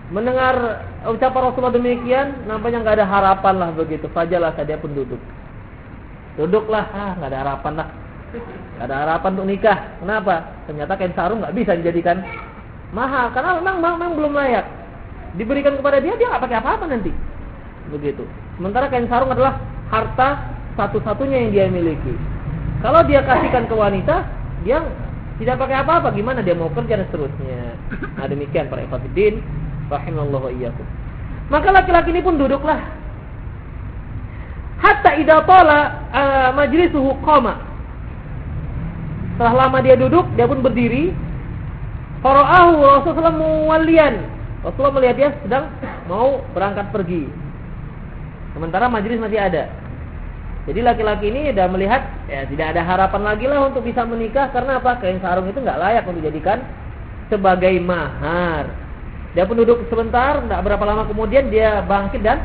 mendengar ucapan Rasulullah demikian, nampaknya nggak ada harapan lah begitu. Fajalah dia pun duduk. Duduklah, ah nggak ada harapan lah. Nggak ada harapan untuk nikah. Kenapa? Ternyata kain sarung nggak bisa dijadikan mahal karena memang memang belum layak diberikan kepada dia dia nggak pakai apa-apa nanti. Begitu. Sementara kain sarung adalah harta satu-satunya yang dia miliki. Kalau dia kasihkan ke wanita dia tidak pakai apa-apa. Gimana dia mau kerja dan seterusnya. Nah demikian para ikhwatiddin rahimallahu iyyakum. Maka laki-laki ini pun duduklah. Hatta idza tala uh, majlisuhu qama. Setelah lama dia duduk dia pun berdiri. Faraahu rasulullah muwallian Rasulullah melihat dia sedang mau berangkat pergi. Sementara majelis masih ada. Jadi laki-laki ini sudah melihat ya tidak ada harapan lagi lah untuk bisa menikah karena apa? Kain sarung itu nggak layak untuk dijadikan sebagai mahar. Dia pun duduk sebentar, tidak berapa lama kemudian dia bangkit dan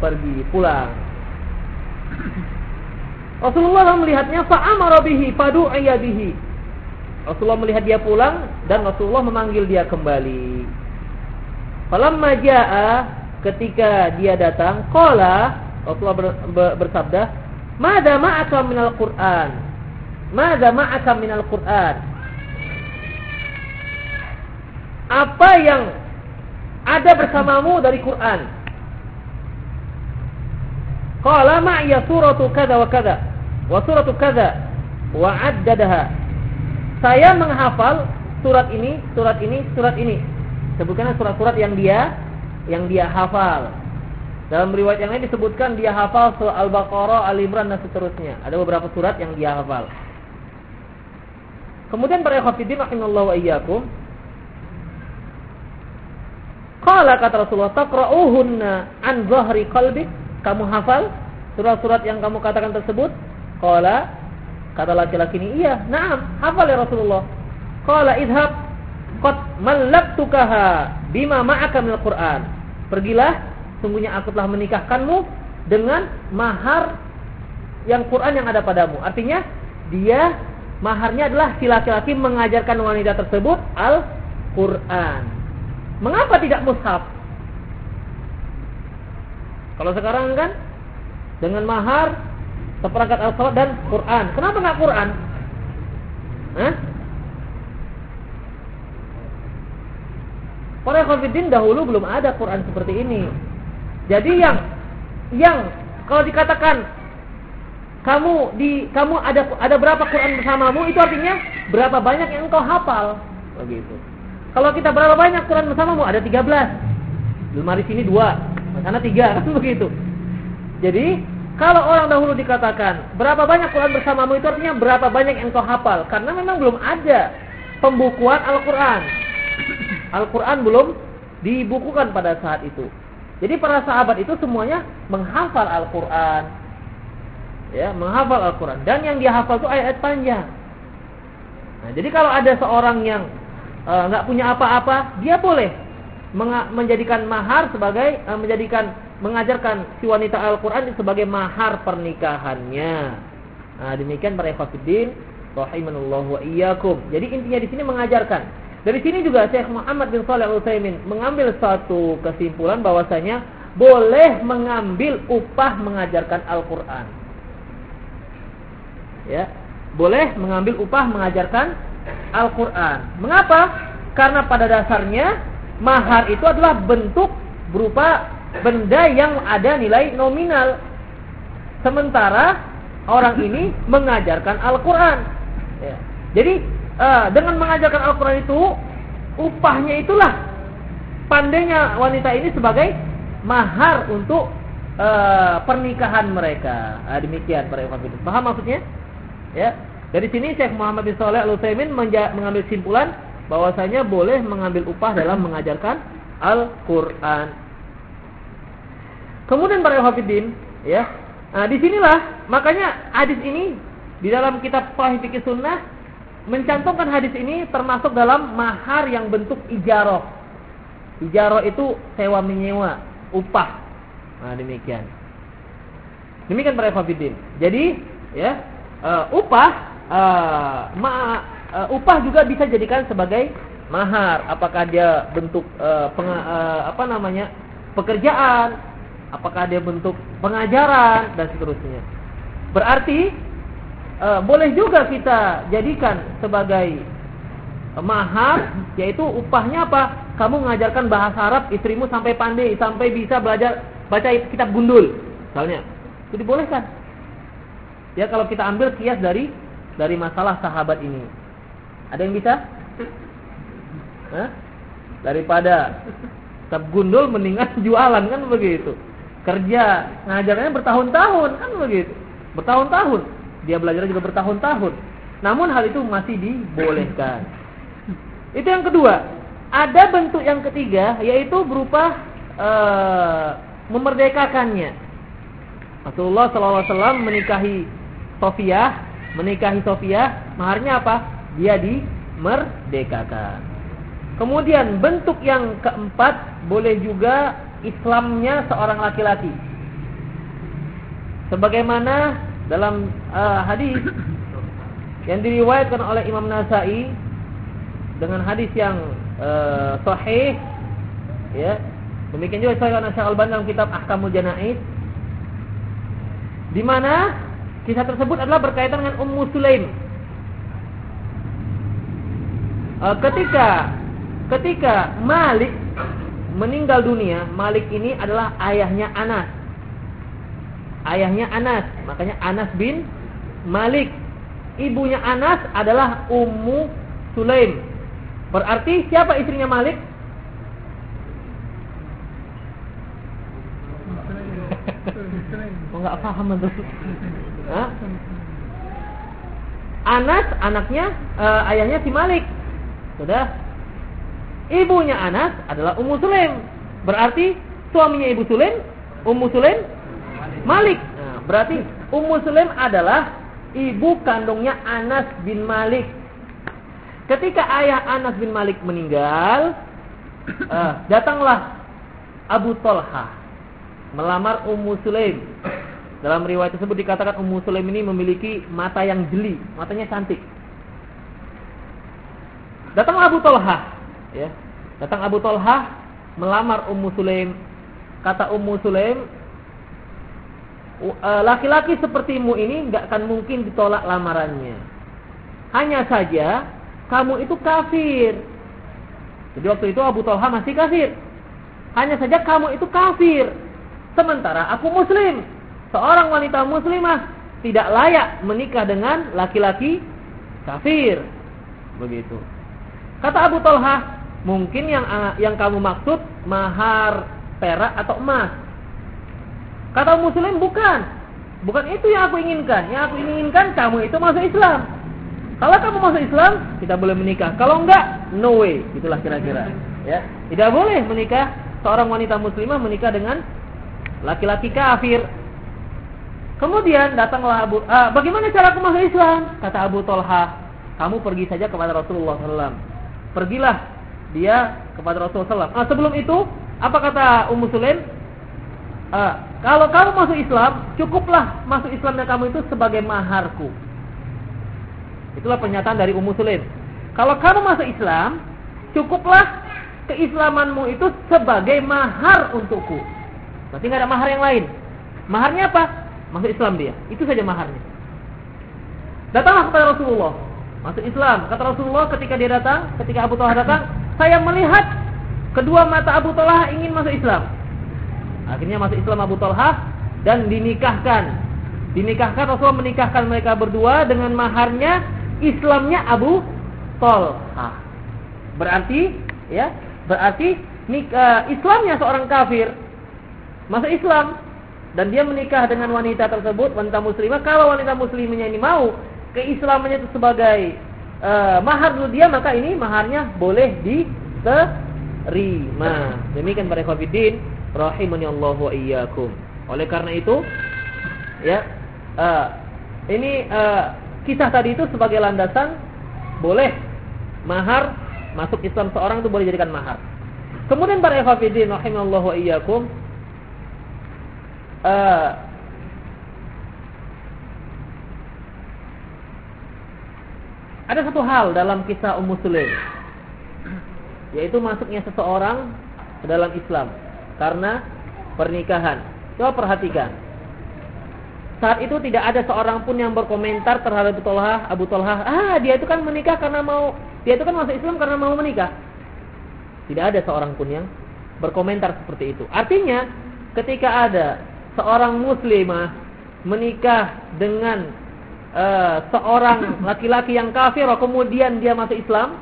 pergi pulang. Rasulullah melihatnya fa'amara bihi fadu'iya bihi. Rasulullah melihat dia pulang dan Rasulullah memanggil dia kembali. Falamma jaa ketika dia datang, qala Rasulullah ber, ber, bersabda, "Mada ma'aka minal Qur'an?" Mada ma'aka minal Qur'an? Apa yang ada bersamamu dari Quran? Qala ma'iya suratu kada wa kada wa suratu kada wa addadaha. Saya menghafal surat ini, surat ini, surat ini sebutkan surat-surat yang dia yang dia hafal. Dalam riwayat yang lain disebutkan dia hafal surah Al-Baqarah, Al-Imran dan seterusnya. Ada beberapa surat yang dia hafal. Kemudian para ikhwatiddin rahimallahu wa iyyakum. Qala kata Rasulullah, "Taqra'uhunna an zahri qalbi?" Kamu hafal surat-surat yang kamu katakan tersebut? Qala kata laki-laki ini, "Iya, na'am, hafal ya Rasulullah." Qala idhab qad mallaktukaha bima ma'aka minal Qur'an. Pergilah, sungguhnya aku telah menikahkanmu dengan mahar yang Quran yang ada padamu. Artinya, dia maharnya adalah si laki-laki mengajarkan wanita tersebut Al-Quran. Mengapa tidak mushaf? Kalau sekarang kan dengan mahar seperangkat al-salat dan Quran. Kenapa nggak Quran? Hah? Para khafidin dahulu belum ada Quran seperti ini. Jadi yang yang kalau dikatakan kamu di kamu ada ada berapa Quran bersamamu itu artinya berapa banyak yang engkau hafal begitu. Kalau kita berapa banyak Quran bersamamu ada 13. Lemari sini dua, sana tiga kan begitu. Jadi kalau orang dahulu dikatakan berapa banyak Quran bersamamu itu artinya berapa banyak yang engkau hafal karena memang belum ada pembukuan Al-Quran. Al-Quran belum dibukukan pada saat itu. Jadi para sahabat itu semuanya menghafal Al-Quran. Ya, menghafal Al-Quran. Dan yang dia hafal itu ayat-ayat panjang. Nah, jadi kalau ada seorang yang e, nggak uh, punya apa-apa, dia boleh menjadikan mahar sebagai uh, menjadikan mengajarkan si wanita Al-Quran sebagai mahar pernikahannya. Nah, demikian para ikhwatiddin rahimanallahu wa iyyakum. Jadi intinya di sini mengajarkan Dari sini juga Syekh Muhammad bin Shalih Al-Utsaimin mengambil satu kesimpulan bahwasanya boleh mengambil upah mengajarkan Al-Qur'an. Ya, boleh mengambil upah mengajarkan Al-Qur'an. Mengapa? Karena pada dasarnya mahar itu adalah bentuk berupa benda yang ada nilai nominal. Sementara orang ini mengajarkan Al-Qur'an. Ya. Jadi uh, dengan mengajarkan Al-Quran itu upahnya itulah pandainya wanita ini sebagai mahar untuk uh, pernikahan mereka. Nah, demikian para ikhwan Paham maksudnya? Ya. Dari sini Syekh Muhammad bin Shalih Al Utsaimin mengambil simpulan bahwasanya boleh mengambil upah dalam mengajarkan Al-Qur'an. Kemudian para hafidin, ya. Nah, di sinilah makanya hadis ini di dalam kitab Sahih Fikih Sunnah mencantumkan hadis ini termasuk dalam mahar yang bentuk ijaroh. Ijaroh itu sewa menyewa, upah. Nah, demikian. Demikian para fafidin. Jadi, ya, uh, upah uh, ma, uh, upah juga bisa jadikan sebagai mahar. Apakah dia bentuk uh, peng, uh, apa namanya? pekerjaan, apakah dia bentuk pengajaran dan seterusnya. Berarti e, boleh juga kita jadikan sebagai mahar yaitu upahnya apa? Kamu mengajarkan bahasa Arab istrimu sampai pandai, sampai bisa belajar baca kitab gundul. Misalnya. Itu dibolehkan. Ya kalau kita ambil kias dari dari masalah sahabat ini. Ada yang bisa? Hah? Daripada kitab gundul mendingan jualan kan begitu. Kerja ngajarnya bertahun-tahun kan begitu. Bertahun-tahun dia belajar juga bertahun-tahun. Namun hal itu masih dibolehkan. Itu yang kedua. Ada bentuk yang ketiga yaitu berupa uh, memerdekakannya. Rasulullah SAW menikahi Sofia, menikahi Sofia, maharnya apa? Dia dimerdekakan. Kemudian bentuk yang keempat boleh juga Islamnya seorang laki-laki. Sebagaimana dalam uh, hadis yang diriwayatkan oleh Imam Nasai dengan hadis yang uh, sahih ya. Demikian juga saya Syekh Al-Albani dalam kitab Ahkamul Janaiz di mana kisah tersebut adalah berkaitan dengan Ummu Sulaim. Uh, ketika ketika Malik meninggal dunia Malik ini adalah ayahnya Anas ayahnya Anas. Makanya Anas bin Malik. Ibunya Anas adalah Ummu Sulaim. Berarti siapa istrinya Malik? Oh nggak paham tuh. Anas anaknya uh, ayahnya si Malik. Sudah. Ibunya Anas adalah Ummu Sulaim. Berarti suaminya Ibu Sulaim, Ummu Sulaim Malik. Nah, berarti Ummu Sulaim adalah ibu kandungnya Anas bin Malik. Ketika ayah Anas bin Malik meninggal, uh, datanglah Abu Tolha melamar Ummu Sulaim. Dalam riwayat tersebut dikatakan Ummu Sulaim ini memiliki mata yang jeli, matanya cantik. Datanglah Abu Tolha, ya. Datang Abu Tolha melamar Ummu Sulaim. Kata Ummu Sulaim, laki-laki sepertimu ini nggak akan mungkin ditolak lamarannya. Hanya saja kamu itu kafir. Jadi waktu itu Abu Talha masih kafir. Hanya saja kamu itu kafir. Sementara aku muslim. Seorang wanita muslimah tidak layak menikah dengan laki-laki kafir. Begitu. Kata Abu Talha, mungkin yang yang kamu maksud mahar perak atau emas. Kata muslim bukan. Bukan itu yang aku inginkan. Yang aku inginkan kamu itu masuk Islam. Kalau kamu masuk Islam, kita boleh menikah. Kalau enggak, no way. Itulah kira-kira. Ya, tidak boleh menikah seorang wanita muslimah menikah dengan laki-laki kafir. Kemudian datanglah Abu, ah, bagaimana cara aku masuk Islam? Kata Abu Tolha, kamu pergi saja kepada Rasulullah SAW. Pergilah dia kepada Rasulullah SAW. Ah, sebelum itu, apa kata Ummu Sulaim? Ah, kalau kamu masuk Islam, cukuplah masuk Islamnya kamu itu sebagai maharku. Itulah pernyataan dari Ummu Sulaim. Kalau kamu masuk Islam, cukuplah keislamanmu itu sebagai mahar untukku. Berarti nggak ada mahar yang lain. Maharnya apa? Masuk Islam dia. Itu saja maharnya. Datanglah kepada Rasulullah. Masuk Islam. Kata Rasulullah ketika dia datang, ketika Abu Talha datang, saya melihat kedua mata Abu Talha ingin masuk Islam. Akhirnya masuk Islam Abu Talha dan dinikahkan. Dinikahkan Rasulullah menikahkan mereka berdua dengan maharnya Islamnya Abu Talha. Berarti ya, berarti nikah Islamnya seorang kafir masuk Islam dan dia menikah dengan wanita tersebut, wanita muslimah, kalau wanita muslimahnya ini mau keislamannya itu sebagai uh, mahar dulu dia, maka ini maharnya boleh diterima. Demikian para ikhwatiddin rahimani Allah wa iyyakum. Oleh karena itu, ya, uh, ini uh, kisah tadi itu sebagai landasan boleh mahar masuk Islam seorang itu boleh dijadikan mahar. Kemudian para ikhwatiddin Allah wa iyyakum uh, ada satu hal dalam kisah Ummu Sulaim yaitu masuknya seseorang ke dalam Islam karena pernikahan. Coba perhatikan. Saat itu tidak ada seorang pun yang berkomentar terhadap Abu Talha, Abu Talha, ah dia itu kan menikah karena mau, dia itu kan masuk Islam karena mau menikah. Tidak ada seorang pun yang berkomentar seperti itu. Artinya, ketika ada seorang muslimah menikah dengan uh, seorang laki-laki yang kafir kemudian dia masuk Islam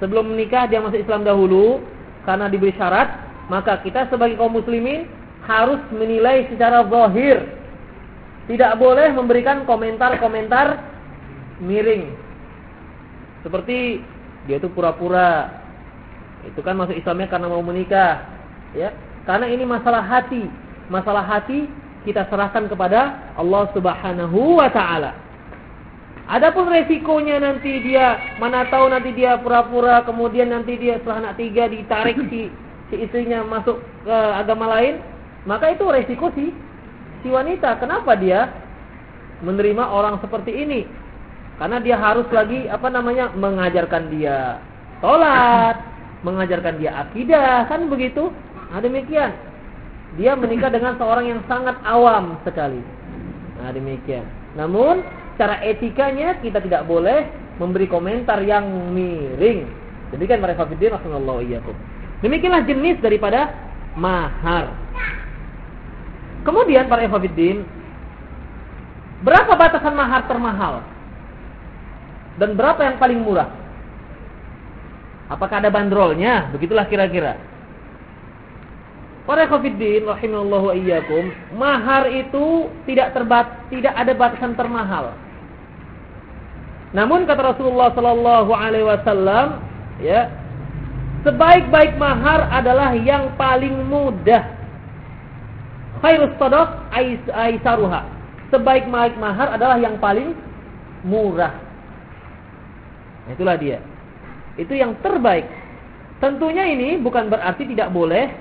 sebelum menikah dia masuk Islam dahulu karena diberi syarat maka kita sebagai kaum muslimin harus menilai secara zahir. Tidak boleh memberikan komentar-komentar miring. Seperti dia itu pura-pura. Itu kan masuk Islamnya karena mau menikah ya. Karena ini masalah hati. Masalah hati kita serahkan kepada Allah Subhanahu wa taala. Adapun resikonya nanti dia mana tahu nanti dia pura-pura kemudian nanti dia setelah anak tiga ditarik si si istrinya masuk ke agama lain, maka itu resiko si si wanita. Kenapa dia menerima orang seperti ini? Karena dia harus lagi apa namanya mengajarkan dia sholat, mengajarkan dia akidah, kan begitu? Nah, demikian dia menikah dengan seorang yang sangat awam sekali. Nah, demikian. Namun, cara etikanya kita tidak boleh memberi komentar yang miring. Demikian para hafidin rasulullah iyyakum. Demikianlah jenis daripada mahar. Kemudian para hafidin, berapa batasan mahar termahal? Dan berapa yang paling murah? Apakah ada bandrolnya? Begitulah kira-kira. Para kafirin rahimallahu iyyakum, mahar itu tidak terbat tidak ada batasan termahal. Namun kata Rasulullah sallallahu alaihi wasallam, ya, sebaik-baik mahar adalah yang paling mudah. Khairus sadaq aisaruha. Sebaik-baik mahar adalah yang paling murah. Itulah dia. Itu yang terbaik. Tentunya ini bukan berarti tidak boleh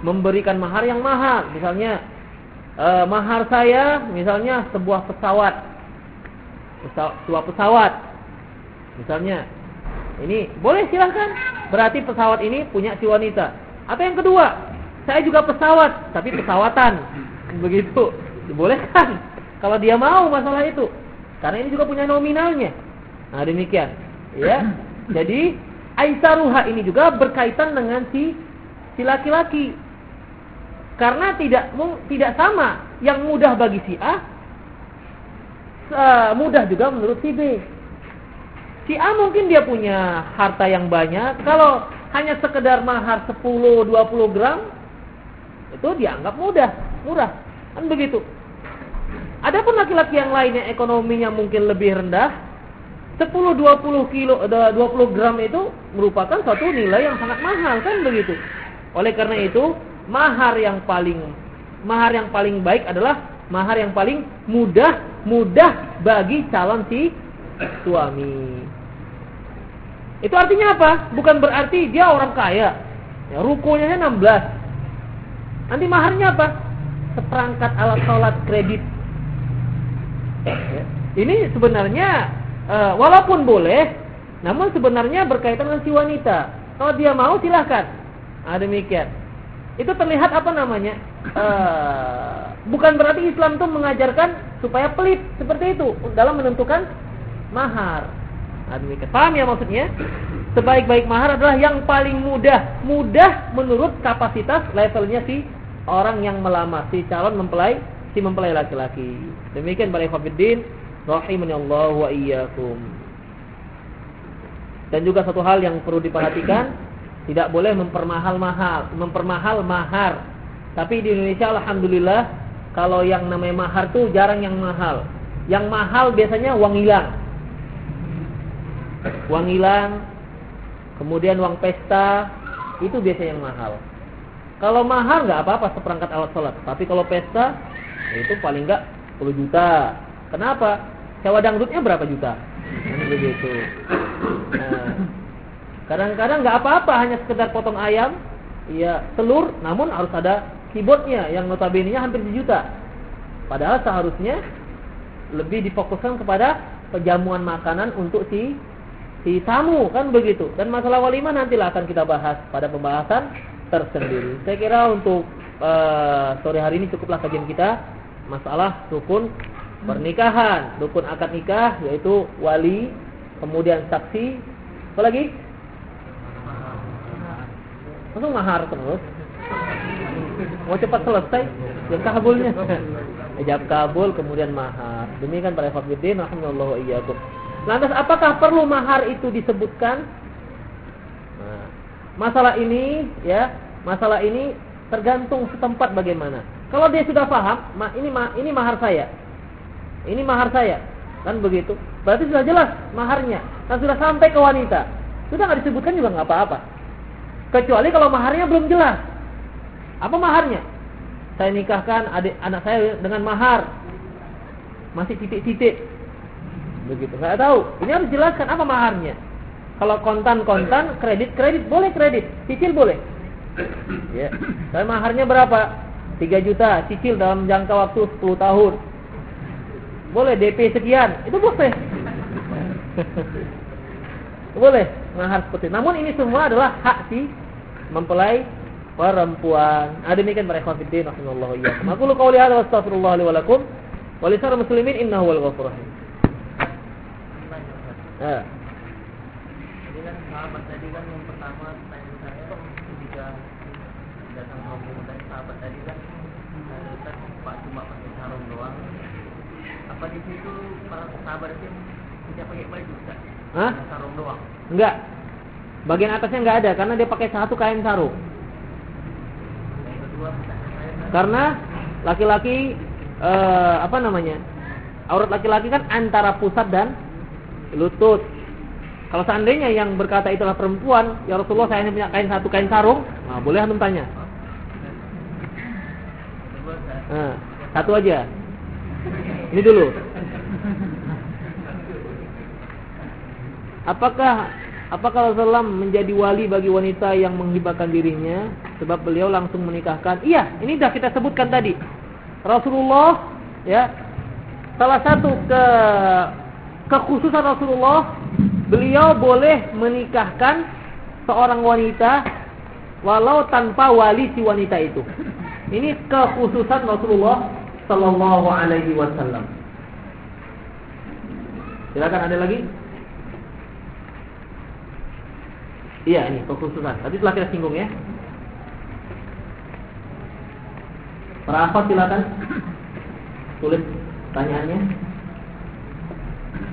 memberikan mahar yang mahal. Misalnya eh, mahar saya misalnya sebuah pesawat. sebuah pesawat. Misalnya ini boleh silahkan. Berarti pesawat ini punya si wanita. Atau yang kedua, saya juga pesawat, tapi pesawatan. Begitu. Boleh kan? Kalau dia mau masalah itu. Karena ini juga punya nominalnya. Nah, demikian. Ya. Jadi Aisaruha ini juga berkaitan dengan si si laki-laki. Karena tidak tidak sama yang mudah bagi si A mudah juga menurut si B. Si A mungkin dia punya harta yang banyak, kalau hanya sekedar mahar 10 20 gram itu dianggap mudah, murah. Kan begitu. Adapun laki-laki yang lainnya ekonominya mungkin lebih rendah, 10 20 kilo 20 gram itu merupakan suatu nilai yang sangat mahal kan begitu. Oleh karena itu, mahar yang paling mahar yang paling baik adalah mahar yang paling mudah mudah bagi calon si suami. Itu artinya apa? Bukan berarti dia orang kaya. Ya, rukunya 16. Nanti maharnya apa? Seperangkat alat sholat kredit. Ya. Ini sebenarnya uh, walaupun boleh, namun sebenarnya berkaitan dengan si wanita. Kalau dia mau silahkan. Nah, demikian. Itu terlihat apa namanya? Uh, bukan berarti Islam itu mengajarkan supaya pelit seperti itu dalam menentukan mahar. Nah, demikian. Paham ya maksudnya? Sebaik-baik mahar adalah yang paling mudah. Mudah menurut kapasitas levelnya si orang yang melamar, si calon mempelai, si mempelai laki-laki. Demikian para ikhwatiddin, rahimani Allah wa iyyakum. Dan juga satu hal yang perlu diperhatikan, tidak boleh mempermahal mahal, mempermahal mahar. Tapi di Indonesia alhamdulillah kalau yang namanya mahar tuh jarang yang mahal. Yang mahal biasanya uang hilang. Uang hilang, kemudian uang pesta, itu biasanya yang mahal. Kalau mahal nggak apa-apa seperangkat alat sholat, tapi kalau pesta itu paling nggak 10 juta. Kenapa? Sewa dangdutnya berapa juta? Begitu. Nah, kadang-kadang nggak apa-apa hanya sekedar potong ayam, iya telur, namun harus ada keyboardnya yang notabene hampir sejuta. Padahal seharusnya lebih difokuskan kepada penjamuan makanan untuk si si tamu kan begitu. Dan masalah walimah nantilah akan kita bahas pada pembahasan tersendiri. Saya kira untuk uh, sore hari ini cukuplah kajian kita masalah rukun pernikahan, rukun akad nikah yaitu wali, kemudian saksi, apa lagi? Langsung mahar terus. Mau cepat selesai, jam kabulnya. Jam kabul kemudian mahar. Demikian para fakir alhamdulillah iyyakum. Lantas apakah perlu mahar itu disebutkan? Nah, masalah ini ya, masalah ini tergantung setempat bagaimana. Kalau dia sudah paham, ini ini mahar saya. Ini mahar saya. Kan begitu. Berarti sudah jelas maharnya. Dan sudah sampai ke wanita. Sudah nggak disebutkan juga nggak apa-apa. Kecuali kalau maharnya belum jelas. Apa maharnya? Saya nikahkan adik anak saya dengan mahar. Masih titik-titik. Begitu. Saya tahu. Ini harus jelaskan apa maharnya. Kalau kontan-kontan, kredit-kredit boleh kredit, cicil boleh. Ya. Saya maharnya berapa? 3 juta, cicil dalam jangka waktu 10 tahun. Boleh DP sekian, itu boleh. boleh mahar seperti itu. Namun ini semua adalah hak si mempelai perempuan. Ada demikian para ikhwan fillah rahimallahu iyyakum. Aku lu qauli hadza wa li muslimin innahu wal ghafurur rahim. Ya. Jadi kan sahabat tadi kan yang pertama tanya saya ketika datang rombongan tadi sahabat tadi kan Ustaz Pak cuma pakai sarung doang apa di situ para sahabat itu tidak pakai baju Ustaz? Hah? Sarung doang. Enggak. Bagian atasnya enggak ada karena dia pakai satu kain sarung. Yang kedua, karena laki-laki eh, apa namanya? Aurat laki-laki kan antara pusat dan lutut. Kalau seandainya yang berkata itulah perempuan, ya Rasulullah saya hanya punya kain satu kain sarung, nah boleh antum tanya. Nah, satu aja. Ini dulu. Apakah apakah Rasulullah menjadi wali bagi wanita yang menghibahkan dirinya sebab beliau langsung menikahkan? Iya, ini sudah kita sebutkan tadi. Rasulullah ya salah satu ke kekhususan Rasulullah beliau boleh menikahkan seorang wanita walau tanpa wali si wanita itu. Ini kekhususan Rasulullah Sallallahu Alaihi Wasallam. Silakan ada lagi? Iya ini kekhususan. Tadi telah kita singgung ya. Para silakan tulis pertanyaannya.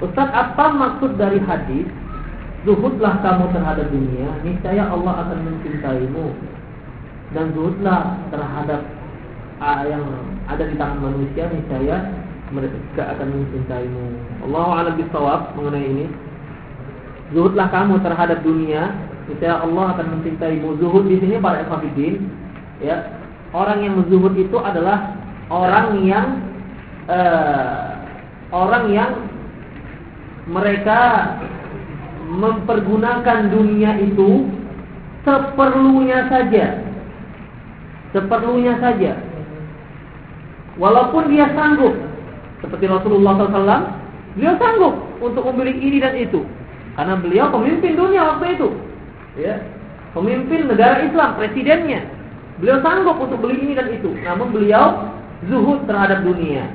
Ustaz, apa maksud dari hadis Zuhudlah kamu terhadap dunia, niscaya Allah akan mencintaimu. Dan zuhudlah terhadap yang ada di tangan manusia niscaya mereka akan mencintaimu. Allah a'lam bisawab mengenai ini. Zuhudlah kamu terhadap dunia, niscaya Allah akan mencintaimu. Zuhud di sini para ikhwatiddin, ya. Orang yang zuhud itu adalah orang yang uh, orang yang mereka mempergunakan dunia itu seperlunya saja. Seperlunya saja Walaupun dia sanggup, seperti Rasulullah SAW, beliau sanggup untuk membeli ini dan itu, karena beliau pemimpin dunia waktu itu. Ya, pemimpin negara Islam, presidennya. Beliau sanggup untuk beli ini dan itu, namun beliau zuhud terhadap dunia.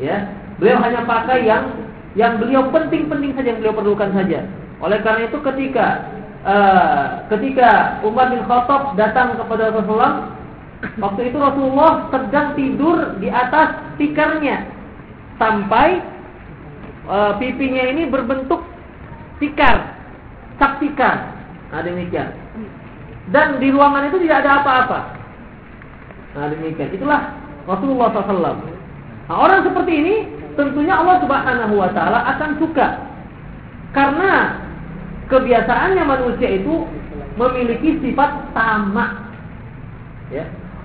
Ya, beliau hanya pakai yang yang beliau penting-penting saja yang beliau perlukan saja. Oleh karena itu ketika uh, ketika Umar bin Khattab datang kepada Rasulullah, waktu itu Rasulullah sedang tidur di atas tikarnya sampai uh, pipinya ini berbentuk tikar, sak tikar. Nah demikian. Dan di ruangan itu tidak ada apa-apa. Nah demikian. Itulah Rasulullah SAW. Nah, orang seperti ini tentunya Allah Subhanahu Wa Taala akan suka karena kebiasaannya manusia itu memiliki sifat tamak. Ya.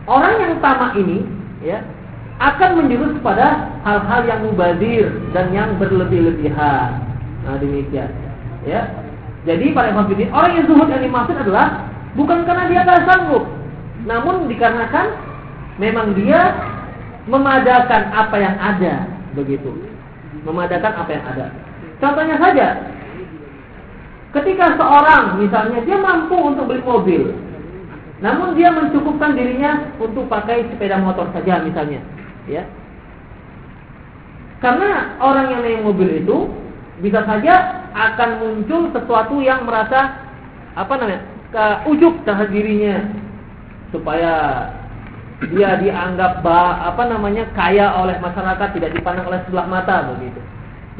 Orang yang tamak ini, ya, akan menjurus pada hal-hal yang mubadir dan yang berlebih-lebihan. Nah demikian. Ya. Jadi para hafidin, orang yang zuhud yang dimaksud adalah bukan karena dia tidak sanggup, namun dikarenakan memang dia memadakan apa yang ada, begitu. Memadakan apa yang ada. Contohnya saja, ketika seorang misalnya dia mampu untuk beli mobil, namun dia mencukupkan dirinya untuk pakai sepeda motor saja misalnya ya. Karena orang yang naik mobil itu bisa saja akan muncul sesuatu yang merasa apa namanya ke ujuk dirinya supaya dia dianggap bah, apa namanya kaya oleh masyarakat tidak dipandang oleh sebelah mata begitu.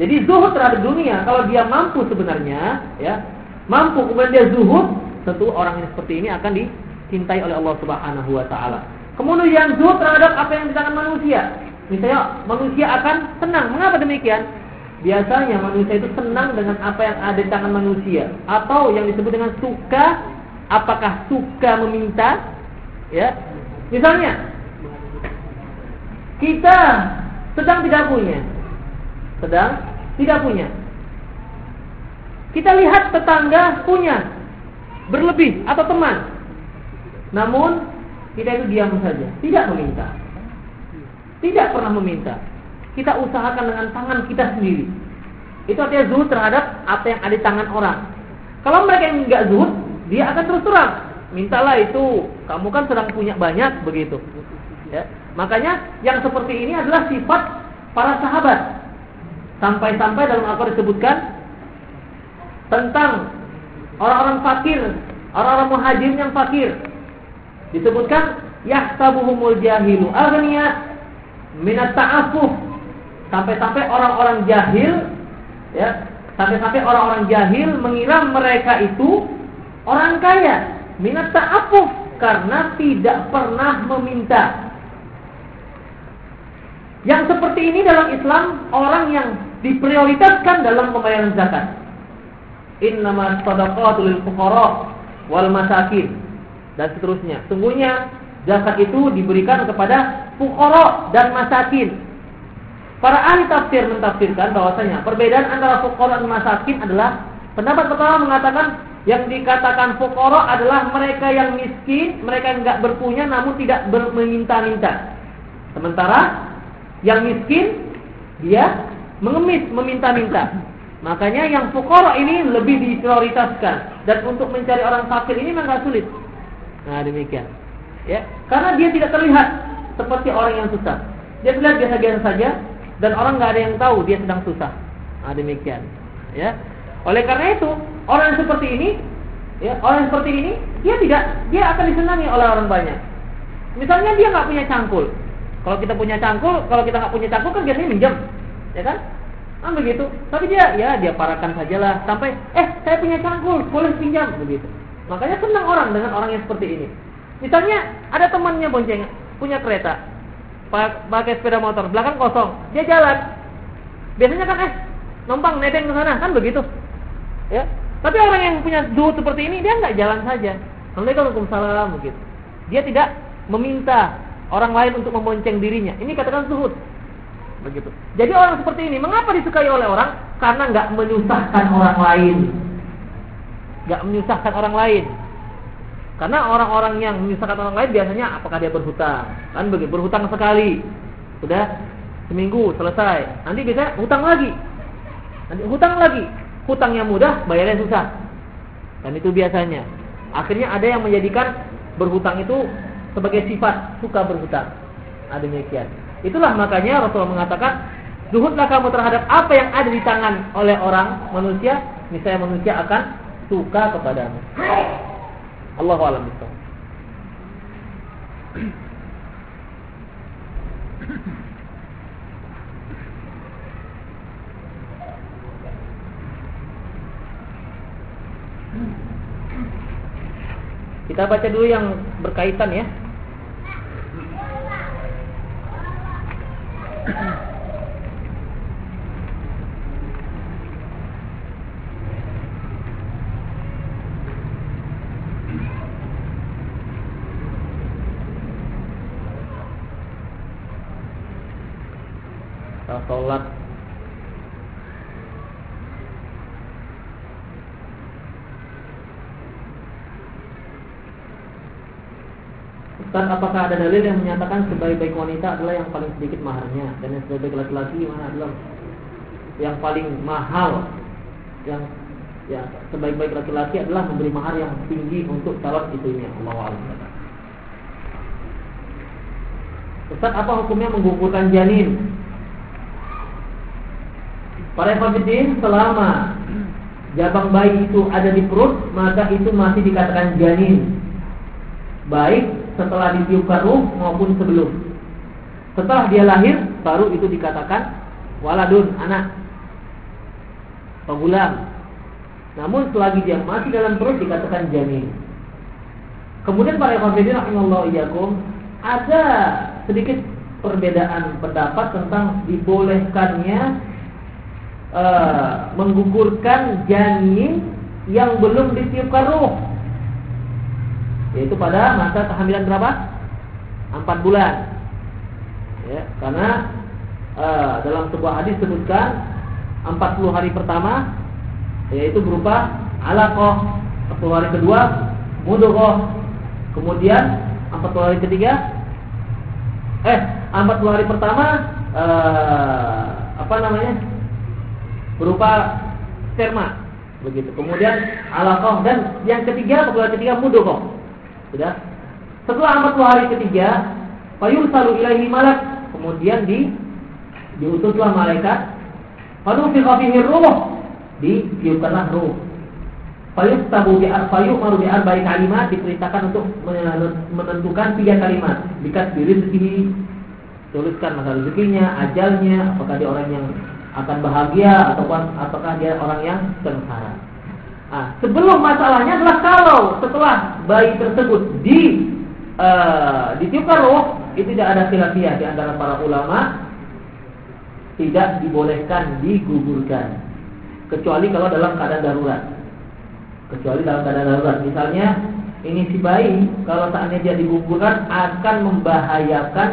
Jadi zuhud terhadap dunia kalau dia mampu sebenarnya ya mampu kemudian dia zuhud tentu orang yang seperti ini akan dicintai oleh Allah Subhanahu wa taala. Kemudian zuhud terhadap apa yang di tangan manusia. Misalnya manusia akan senang. Mengapa demikian? Biasanya manusia itu senang dengan apa yang ada di tangan manusia atau yang disebut dengan suka. Apakah suka meminta? Ya. Misalnya kita sedang tidak punya. Sedang tidak punya. Kita lihat tetangga punya berlebih atau teman. Namun kita itu diam saja, tidak meminta. Tidak pernah meminta. Kita usahakan dengan tangan kita sendiri. Itu artinya zuhud terhadap apa yang ada di tangan orang. Kalau mereka yang enggak zuhud, dia akan terus terang. Mintalah itu, kamu kan sedang punya banyak begitu. Ya. Makanya yang seperti ini adalah sifat para sahabat. Sampai-sampai dalam Al-Quran disebutkan tentang orang-orang fakir, orang-orang muhajir yang fakir. Disebutkan yahsabuhumul jahilu aghniya minat ta'afuf sampai-sampai orang-orang jahil ya sampai-sampai orang-orang jahil mengira mereka itu orang kaya minat ta'afuf karena tidak pernah meminta. Yang seperti ini dalam Islam orang yang diprioritaskan dalam pembayaran zakat. Innama sadaqatu lil fuqara wal masakin. Dan seterusnya. Sungguhnya zakat itu diberikan kepada fuqara dan masakin. Para ahli tafsir mentafsirkan bahwasanya perbedaan antara fuqara dan masakin adalah pendapat pertama mengatakan yang dikatakan fuqara adalah mereka yang miskin, mereka yang enggak berpunya namun tidak meminta-minta. Sementara yang miskin dia mengemis meminta-minta. Makanya yang fuqara ini lebih diprioritaskan dan untuk mencari orang fakir ini memang sulit. Nah, demikian. Ya, karena dia tidak terlihat seperti orang yang susah. Dia terlihat biasa-biasa saja dan orang nggak ada yang tahu dia sedang susah. Nah, demikian. Ya. Oleh karena itu, orang seperti ini, ya, orang seperti ini, dia tidak, dia akan disenangi oleh orang banyak. Misalnya dia nggak punya cangkul. Kalau kita punya cangkul, kalau kita nggak punya cangkul kan biasanya minjem, ya kan? Ah begitu. Tapi dia, ya dia parakan sajalah sampai, eh saya punya cangkul, boleh pinjam begitu. Makanya senang orang dengan orang yang seperti ini. Misalnya ada temannya bonceng, punya kereta, pakai sepeda motor, belakang kosong, dia jalan. Biasanya kan eh numpang nebeng ke sana, kan begitu. Ya. Tapi orang yang punya zuhud seperti ini dia nggak jalan saja. Assalamualaikum salam begitu. Dia tidak meminta orang lain untuk membonceng dirinya. Ini katakan zuhud. Begitu. Jadi orang seperti ini mengapa disukai oleh orang? Karena nggak menyusahkan orang lain. Nggak menyusahkan orang lain. Karena orang-orang yang menyusahkan orang lain biasanya apakah dia berhutang? Kan begitu, berhutang sekali. Sudah seminggu selesai. Nanti bisa hutang lagi. Nanti hutang lagi. Hutang yang mudah, bayarnya susah. Dan itu biasanya. Akhirnya ada yang menjadikan berhutang itu sebagai sifat suka berhutang. Ada demikian. Itulah makanya Rasulullah mengatakan, zuhudlah kamu terhadap apa yang ada di tangan oleh orang manusia, misalnya manusia akan suka kepadamu. Allahu a'lam bishawab. Kita baca dulu yang berkaitan ya. Apakah ada dalil yang menyatakan sebaik-baik wanita adalah yang paling sedikit maharnya dan yang sebaik-baik laki-laki mana adalah yang paling mahal yang ya sebaik-baik laki-laki adalah memberi mahar yang tinggi untuk calon istrinya Allah Ustaz, apa hukumnya menggugurkan janin? Para hafidin selama jabang bayi itu ada di perut, maka itu masih dikatakan janin. Baik setelah ditiupkan ruh maupun sebelum. Setelah dia lahir baru itu dikatakan waladun anak pengulang. Namun selagi dia masih dalam perut dikatakan janin. Kemudian para hafidin rahimallahu iyyakum ada sedikit perbedaan pendapat tentang dibolehkannya uh, menggugurkan janin yang belum ditiupkan ruh yaitu pada masa kehamilan berapa? Empat bulan. Ya, karena uh, dalam sebuah hadis sebutkan 40 hari pertama yaitu berupa alaqah, 40 hari kedua mudghah, kemudian 40 hari ketiga eh 40 hari pertama uh, apa namanya? berupa sperma begitu. Kemudian alaqah dan yang ketiga 40 hari ketiga mudghah. Sudah. Setelah 40 hari ketiga, selalu ilahi malak, kemudian di diutuslah malaikat. Lalu fi fihi ruh, ditiupkanlah ruh. tabu bi arfayu maru bi arba'i kalimat diperintahkan untuk menentukan tiga kalimat. Diri rezeki, tuliskan masa rezekinya, ajalnya, apakah dia orang yang akan bahagia ataupun apakah dia orang yang sengsara. Nah, sebelum masalahnya adalah kalau setelah bayi tersebut di uh, ditiupkan roh, itu tidak ada khilafiyah di antara para ulama tidak dibolehkan digugurkan kecuali kalau dalam keadaan darurat. Kecuali dalam keadaan darurat. Misalnya ini si bayi kalau saatnya dia digugurkan akan membahayakan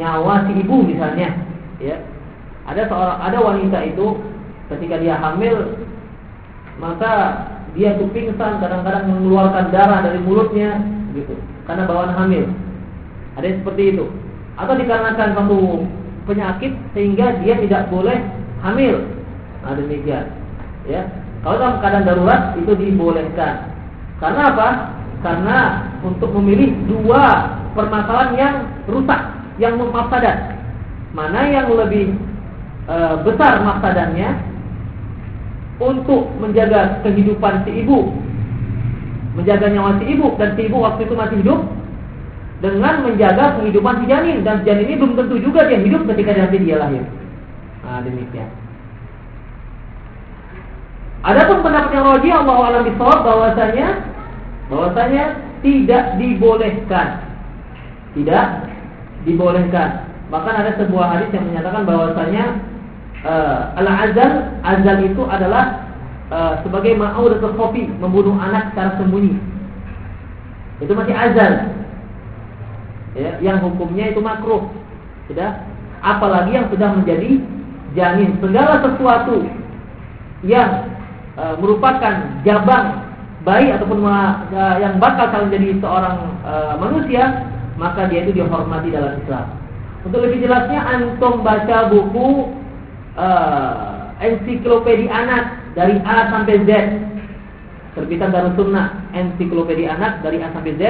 nyawa si ibu misalnya, ya. Ada seorang ada wanita itu ketika dia hamil maka dia itu pingsan kadang-kadang mengeluarkan darah dari mulutnya gitu. Karena bawaan hamil. Ada yang seperti itu. Atau dikarenakan satu penyakit sehingga dia tidak boleh hamil. Nah demikian. Ya. Kalau dalam keadaan darurat itu dibolehkan. Karena apa? Karena untuk memilih dua permasalahan yang rusak yang mafsadat. Mana yang lebih e, besar mafsadannya untuk menjaga kehidupan si ibu, menjaga nyawa si ibu dan si ibu waktu itu masih hidup dengan menjaga kehidupan si janin dan si janin ini belum tentu juga dia hidup ketika nanti dia lahir. Nah, demikian. Adapun pendapat yang roji Allah alam bisawab bahwasanya bahwasanya tidak dibolehkan. Tidak dibolehkan. Bahkan ada sebuah hadis yang menyatakan bahwasanya uh, al-azal azal itu adalah uh, sebagai ma'udatul kopi membunuh anak secara sembunyi. Itu masih azal. Ya, yang hukumnya itu makruh. Sudah? Apalagi yang sudah menjadi janin. Segala sesuatu yang uh, merupakan jabang bayi ataupun uh, yang bakal kalau menjadi seorang uh, manusia maka dia itu dihormati dalam Islam. Untuk lebih jelasnya antum baca buku uh, ensiklopedia anak dari A sampai Z. terbitan Darus Sunnah, ensiklopedia anak dari A sampai Z.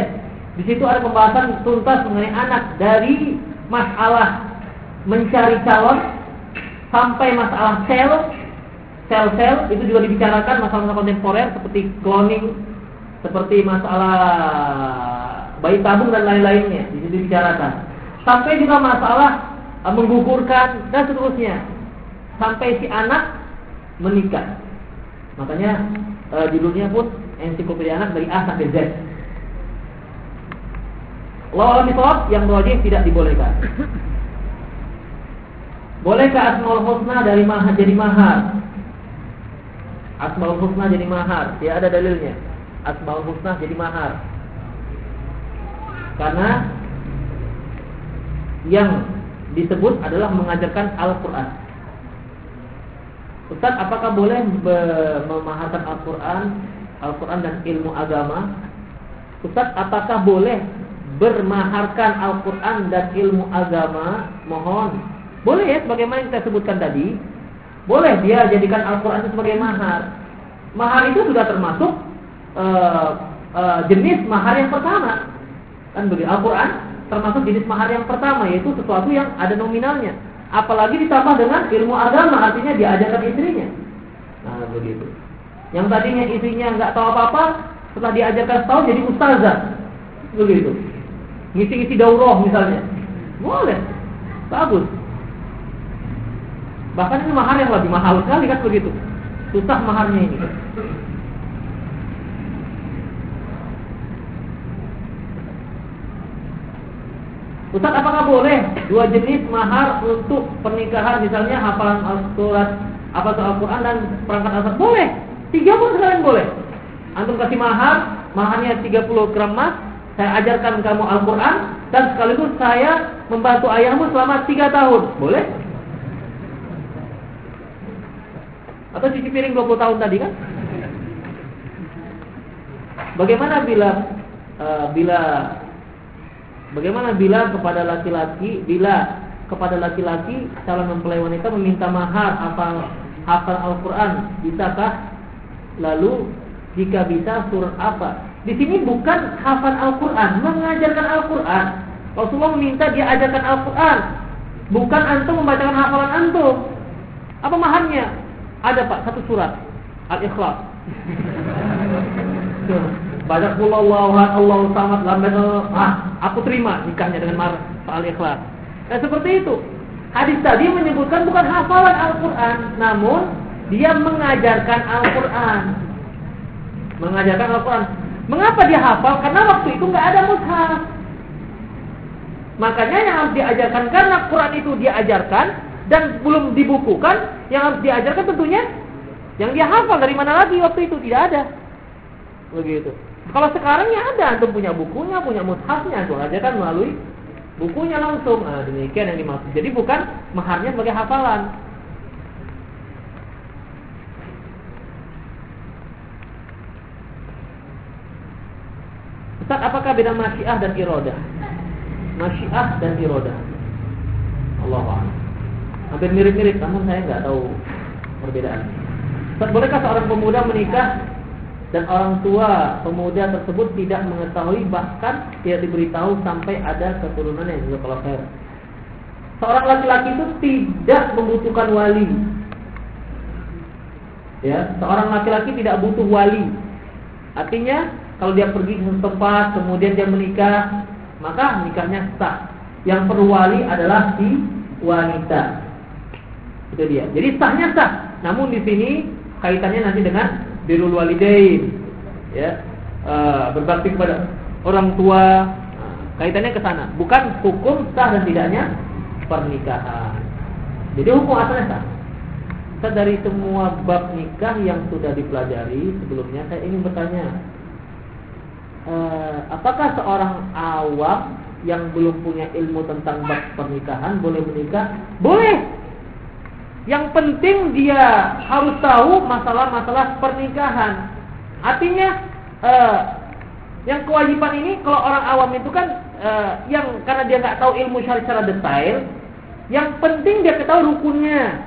Di situ ada pembahasan tuntas mengenai anak dari masalah mencari calon sampai masalah sel, sel-sel itu juga dibicarakan masalah-masalah kontemporer seperti cloning, seperti masalah bayi tabung dan lain-lainnya di situ dibicarakan. Sampai juga masalah uh, menggugurkan dan seterusnya. Sampai si anak menikah. Makanya uh, judulnya pun ensiklopedia anak dari A sampai Z. Lawan yang wajib tidak dibolehkan. Bolehkah Asmaul Husna dari mahar jadi mahar? Asmaul Husna jadi mahar, ya ada dalilnya. Asmaul Husna jadi mahar. Karena yang disebut adalah mengajarkan Al-Qur'an. Ustaz, apakah boleh memaharkan Al-Quran, Al-Quran dan ilmu agama? Ustaz, apakah boleh bermaharkan Al-Quran dan ilmu agama? Mohon boleh ya, sebagaimana yang kita sebutkan tadi. Boleh dia jadikan Al-Quran itu sebagai mahar. Mahar itu sudah termasuk uh, uh, jenis mahar yang pertama. Kan begitu. Al-Quran termasuk jenis mahar yang pertama, yaitu sesuatu yang ada nominalnya. Apalagi ditambah dengan ilmu agama, artinya diajarkan istrinya. Nah, begitu. Yang tadinya istrinya nggak tahu apa-apa, setelah diajarkan tahu jadi ustazah. Begitu. Ngisi-ngisi daurah misalnya. Boleh. Bagus. Bahkan ini mahar yang lebih mahal sekali kan begitu. Susah maharnya ini. Ustaz apakah boleh dua jenis mahar untuk pernikahan misalnya hafalan Al-Surat, apa Al-Quran dan perangkat asal boleh. Tiga pun sekalian boleh. Antum kasih mahar, maharnya 30 gram emas, saya ajarkan kamu Al-Quran dan sekaligus saya membantu ayahmu selama tiga tahun. Boleh? Atau cuci piring 20 tahun tadi kan? Bagaimana bila uh, bila bagaimana bila kepada laki-laki bila kepada laki-laki calon mempelai wanita meminta mahar hafal hafal Al-Qur'an bisakah? Lalu jika bisa surat apa? Di sini bukan hafal Al-Qur'an, mengajarkan Al-Qur'an. Rasulullah meminta dia ajarkan Al-Qur'an, bukan antum membacakan hafalan antum. Apa maharnya? Ada Pak satu surat Al-Ikhlas. Banyak pula Allah Allah samad lambat ah aku terima nikahnya dengan mar Al-Ikhlas. Nah, seperti itu. Hadis tadi menyebutkan bukan hafalan Al-Qur'an, namun dia mengajarkan Al-Qur'an. Mengajarkan Al-Qur'an. Mengapa dia hafal? Karena waktu itu nggak ada mushaf. Makanya yang harus diajarkan karena Quran itu diajarkan dan belum dibukukan, yang harus diajarkan tentunya yang dia hafal dari mana lagi waktu itu tidak ada. Begitu. Kalau sekarang ya ada, antum punya bukunya, punya mushafnya, antum ajarkan melalui bukunya langsung. Nah, demikian yang dimaksud. Jadi bukan maharnya sebagai hafalan. Ustaz, apakah beda masyiah dan irodah? Masyiah dan irodah. Allah hampir mirip-mirip namun saya nggak tahu perbedaan. Bolehkah seorang pemuda menikah dan orang tua pemuda tersebut tidak mengetahui bahkan tidak diberitahu sampai ada keturunan yang juga saya. Seorang laki-laki itu tidak membutuhkan wali. Ya, seorang laki-laki tidak butuh wali. Artinya kalau dia pergi ke tempat kemudian dia menikah, maka nikahnya sah. Yang perlu wali adalah si wanita. Itu dia. Jadi sahnya sah. Namun di sini kaitannya nanti dengan birrul walidain. Ya. E, berbakti kepada orang tua. Nah, kaitannya ke sana. Bukan hukum sah dan tidaknya pernikahan. Jadi hukum asalnya sah. Saya dari semua bab nikah yang sudah dipelajari sebelumnya saya ingin bertanya e, apakah seorang awam yang belum punya ilmu tentang bab pernikahan boleh menikah? Boleh. Yang penting dia harus tahu masalah-masalah pernikahan. Artinya uh, yang kewajiban ini kalau orang awam itu kan uh, yang karena dia nggak tahu ilmu syariat secara detail, yang penting dia ketahui rukunnya.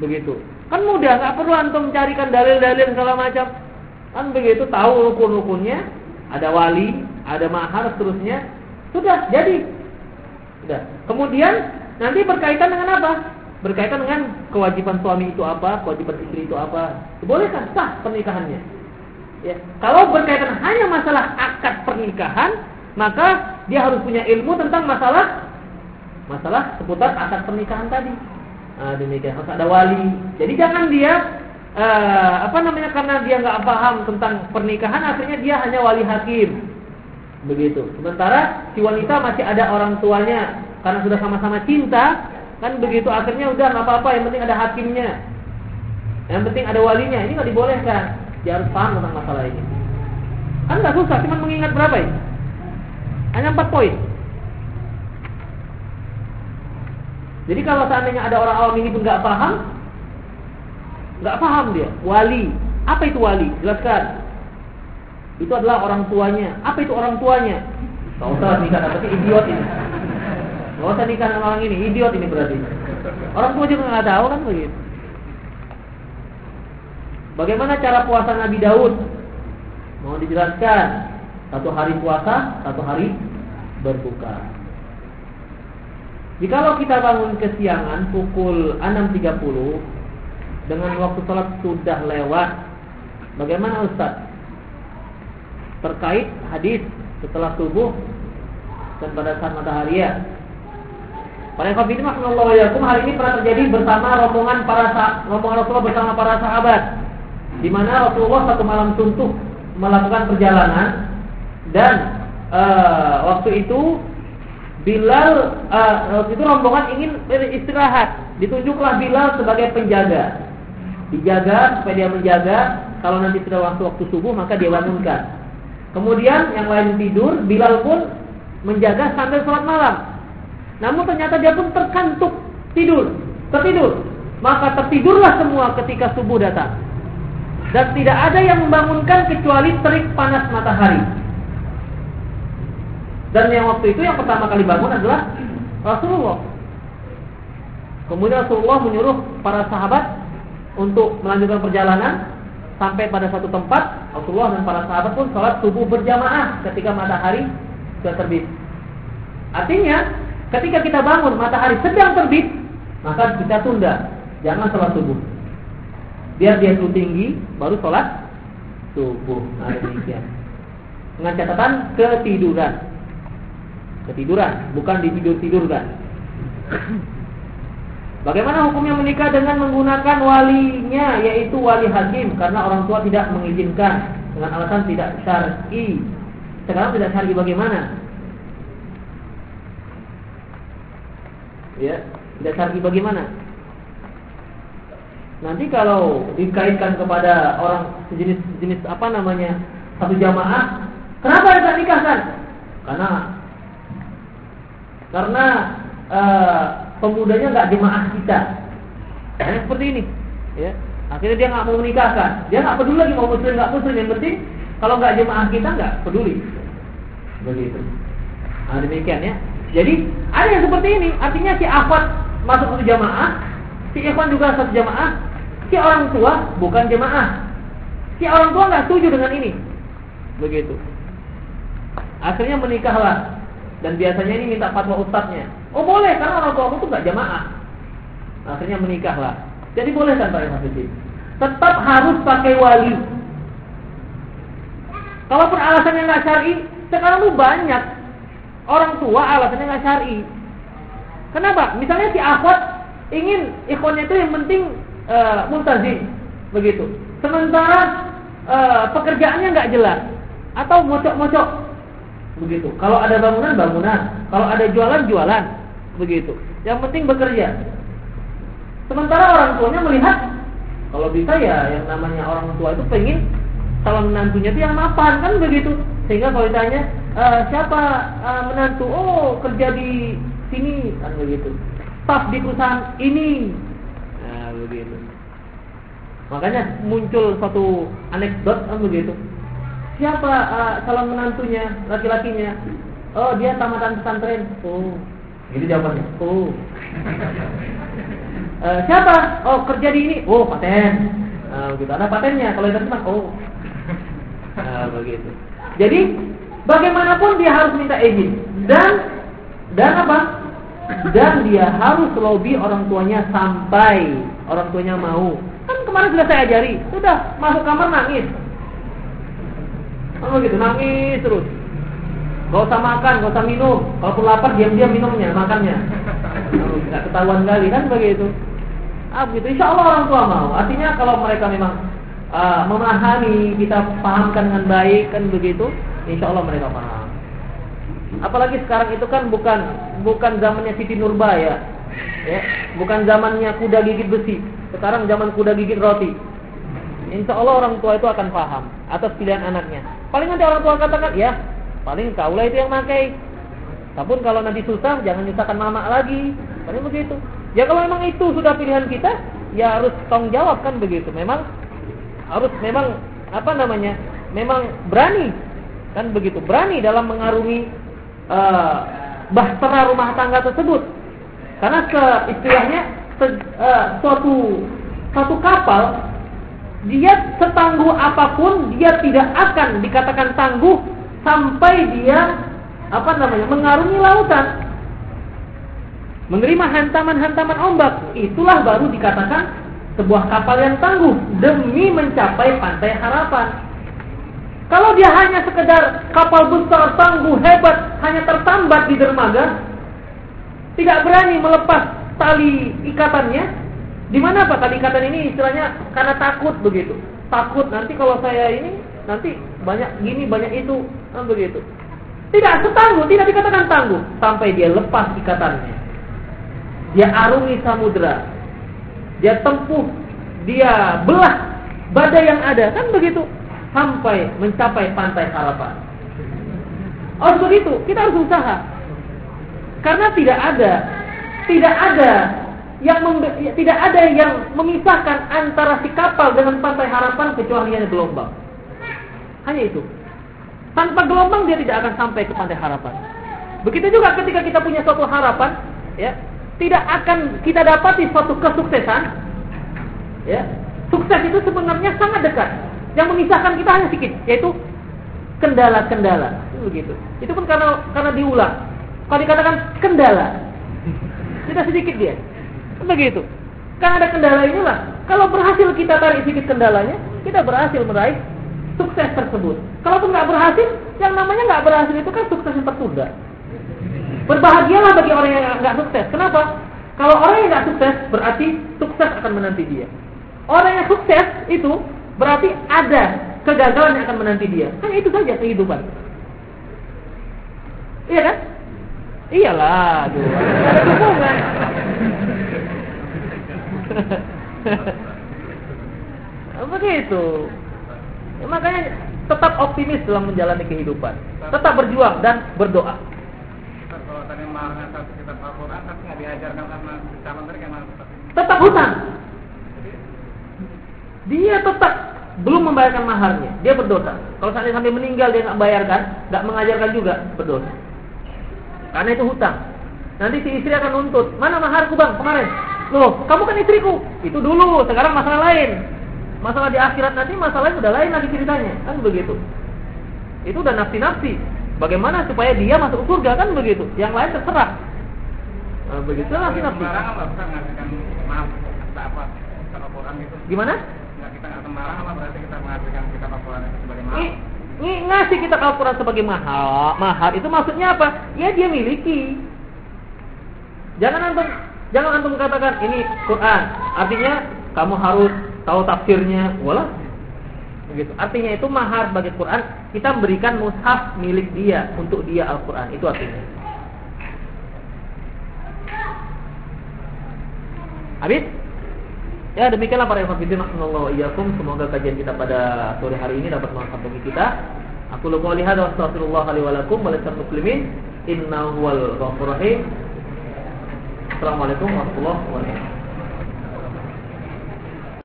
Begitu. Kan mudah, nggak perlu antum mencarikan dalil-dalil segala macam. Kan begitu tahu rukun-rukunnya, ada wali, ada mahar seterusnya, sudah jadi. Sudah. Kemudian nanti berkaitan dengan apa? Berkaitan dengan kewajiban suami itu apa, kewajiban istri itu apa. Bolehkan sah pernikahannya. Ya. Kalau berkaitan hanya masalah akad pernikahan, maka dia harus punya ilmu tentang masalah masalah seputar akad pernikahan tadi. Nah, demikian harus ada wali. Jadi jangan dia uh, apa namanya karena dia nggak paham tentang pernikahan akhirnya dia hanya wali hakim begitu sementara si wanita masih ada orang tuanya karena sudah sama-sama cinta kan begitu akhirnya udah nggak apa-apa yang penting ada hakimnya yang penting ada walinya ini nggak dibolehkan dia harus paham tentang masalah ini kan nggak susah cuma mengingat berapa ya hanya empat poin jadi kalau seandainya ada orang awam ini pun nggak paham nggak paham dia. Wali, apa itu wali? Jelaskan. Itu adalah orang tuanya. Apa itu orang tuanya? Gak usah nikah tapi idiot ini. Gak usah nikah dengan orang ini, idiot ini berarti. Orang tua juga nggak tahu kan begitu. Bagaimana cara puasa Nabi Daud? Mau dijelaskan. Satu hari puasa, satu hari berbuka. Jikalau kita bangun kesiangan pukul 6.30 dengan waktu sholat sudah lewat. Bagaimana Ustaz? Terkait hadis setelah subuh dan pada saat matahari ya. Para kafirin rahimallahu yakum hari ini pernah terjadi bersama rombongan para rombongan Rasulullah bersama para sahabat. Di mana Rasulullah satu malam suntuk melakukan perjalanan dan uh, waktu itu Bilal uh, waktu itu rombongan ingin beristirahat. Ditunjuklah Bilal sebagai penjaga dijaga supaya dia menjaga kalau nanti sudah waktu waktu subuh maka dia bangunkan kemudian yang lain tidur Bilal pun menjaga sambil sholat malam namun ternyata dia pun terkantuk tidur tertidur. Maka tertidurlah semua ketika subuh datang. Dan tidak ada yang membangunkan kecuali terik panas matahari. Dan yang waktu itu yang pertama kali bangun adalah Rasulullah. Kemudian Rasulullah menyuruh para sahabat untuk melanjutkan perjalanan sampai pada satu tempat. Rasulullah dan para sahabat pun sholat subuh berjamaah ketika matahari sudah terbit. Artinya ketika kita bangun matahari sedang terbit maka kita tunda jangan sholat subuh. Biar dia dulu tinggi baru sholat subuh. Nah, demikian. Dengan catatan ketiduran. Ketiduran, bukan ditidur-tidurkan. Bagaimana hukumnya menikah dengan menggunakan walinya yaitu wali hakim karena orang tua tidak mengizinkan dengan alasan tidak syar'i. Sekarang tidak syar'i bagaimana? Ya, tidak syar'i bagaimana? Nanti kalau dikaitkan kepada orang sejenis jenis apa namanya satu jamaah, kenapa tidak nikahkan? Karena karena uh, pemudanya nggak jemaah kita. Nah, seperti ini, ya. Akhirnya dia nggak mau menikahkan. Dia nggak peduli lagi mau muslim nggak muslim. Yang penting kalau nggak jemaah kita nggak peduli. Begitu. Nah, demikian ya. Jadi ada yang seperti ini. Artinya si akhwat masuk satu jamaah, si ikhwan juga satu jamaah, si orang tua bukan jemaah. Si orang tua nggak setuju dengan ini. Begitu. Akhirnya menikahlah dan biasanya ini minta fatwa ustadznya. Oh boleh karena orang tuamu itu nggak jamaah. Akhirnya menikahlah. Jadi boleh Pak Hafidin? Tetap harus pakai wali. Kalaupun alasannya nggak syari, sekarang tuh banyak orang tua alasannya nggak syari. Kenapa? Misalnya si akhwat ingin ikhwannya itu yang penting e, muntazim, begitu. Sementara e, pekerjaannya nggak jelas atau mocok-mocok, begitu. Kalau ada bangunan bangunan, kalau ada jualan jualan begitu. Yang penting bekerja. Sementara orang tuanya melihat kalau bisa ya yang namanya orang tua itu pengen calon menantunya itu yang mapan kan begitu. Sehingga kalau ditanya e, siapa e, menantu, oh kerja di sini kan begitu. Staff di perusahaan ini, nah begitu. Makanya muncul satu anekdot kan begitu. Siapa uh, calon menantunya, laki-lakinya? Oh, dia tamatan pesantren. Oh, itu jawabannya. Oh. uh, siapa? Oh kerja di ini. Oh paten. Uh, gitu. Ada patennya. Kalau itu mah oh. Nah, begitu. Jadi bagaimanapun dia harus minta izin dan dan apa? Dan dia harus lobby orang tuanya sampai orang tuanya mau. Kan kemarin sudah saya ajari, sudah masuk kamar nangis. Oh gitu, nangis terus. Gak usah makan, gak usah minum. Kalau lapar diam-diam minumnya, makannya. Gak ketahuan kali kan begitu. Ah begitu. Insya Allah orang tua mau. Artinya kalau mereka memang uh, memahami, kita pahamkan dengan baik kan begitu, insya Allah mereka paham. Apalagi sekarang itu kan bukan bukan zamannya Siti Nurbaya, ya, bukan zamannya kuda gigit besi. Sekarang zaman kuda gigit roti. Insya Allah orang tua itu akan paham atas pilihan anaknya. Paling nanti orang tua katakan, ya Paling kaulah itu yang pakai. Tapi kalau nanti susah jangan nyusahkan mama lagi. Paling begitu. Ya kalau memang itu sudah pilihan kita, ya harus tanggung jawab kan begitu. Memang harus memang apa namanya? Memang berani kan begitu. Berani dalam mengarungi uh, bahtera rumah tangga tersebut. Karena ke istilahnya se, uh, suatu suatu kapal dia setangguh apa pun dia tidak akan dikatakan tangguh sampai dia apa namanya mengarungi lautan menerima hantaman-hantaman ombak itulah baru dikatakan sebuah kapal yang tangguh demi mencapai pantai harapan. Kalau dia hanya sekedar kapal besar tangguh hebat hanya tertambat di dermaga tidak berani melepas tali ikatannya. Di mana apa tali ikatan ini istilahnya? Karena takut begitu. Takut nanti kalau saya ini nanti banyak gini banyak itu kan begitu. Tidak setangguh tidak dikatakan tangguh. Sampai dia lepas ikatannya. Dia arungi samudra dia tempuh dia belah badai yang ada. Kan begitu? Sampai mencapai pantai harapan oh begitu kita harus usaha. Karena tidak ada tidak ada yang tidak ada yang memisahkan antara si kapal dengan pantai harapan kecuali hanya gelombang. Hanya itu. Tanpa gelombang dia tidak akan sampai ke pantai harapan. Begitu juga ketika kita punya suatu harapan, ya, tidak akan kita dapati suatu kesuksesan. Ya. Sukses itu sebenarnya sangat dekat. Yang memisahkan kita hanya sedikit, yaitu kendala-kendala. Begitu. Itu pun karena karena diulang. Kalau dikatakan kendala, tidak sedikit dia. Begitu. Karena ada kendala inilah. Kalau berhasil kita tarik sedikit kendalanya, kita berhasil meraih sukses tersebut. Kalaupun nggak berhasil, yang namanya nggak berhasil itu kan sukses yang tertunda. Berbahagialah bagi orang yang nggak sukses. Kenapa? Kalau orang yang nggak sukses, berarti sukses akan menanti dia. Orang yang sukses itu berarti ada kegagalan yang akan menanti dia. Hanya itu saja kehidupan. Iya kan? Iyalah, tuh. Ada hubungan. Begitu. Ya, makanya tetap optimis dalam menjalani kehidupan. Tetap berjuang dan berdoa. Satu kitab Al-Quran, tapi nggak diajarkan sama gimana? Tetap hutang. Dia tetap belum membayarkan maharnya, dia berdosa. Kalau sampai sampai meninggal dia nggak bayarkan, nggak mengajarkan juga berdosa. Karena itu hutang. Nanti si istri akan nuntut, mana maharku bang kemarin? Loh, kamu kan istriku. Itu dulu, sekarang masalah lain. Masalah di akhirat nanti masalahnya sudah lain lagi ceritanya, kan begitu. Itu udah nafsi-nafsi. Bagaimana supaya dia masuk surga kan begitu. Yang lain terserah. Nah, begitu nafsi-nafsi. Gimana? kita nggak sembarang apa berarti kita mengajukan kita Al-Quran sebagai mahal? Ng ngasih kita Al-Quran sebagai mahal, mahal itu maksudnya apa? Ya dia miliki. Jangan antum jangan antum katakan ini Quran. Artinya kamu harus tahu tafsirnya, wala. Begitu. Artinya itu mahar bagi Quran, kita memberikan mushaf milik dia untuk dia Al-Quran. Itu artinya. Habis? Ya demikianlah para hafidin rahimallahu iyyakum. Semoga kajian kita pada sore hari ini dapat manfaat bagi kita. Aku lupa lihat wa astagfirullah li wa lakum wa muslimin. Innahu wal rahim. Assalamualaikum warahmatullahi wabarakatuh.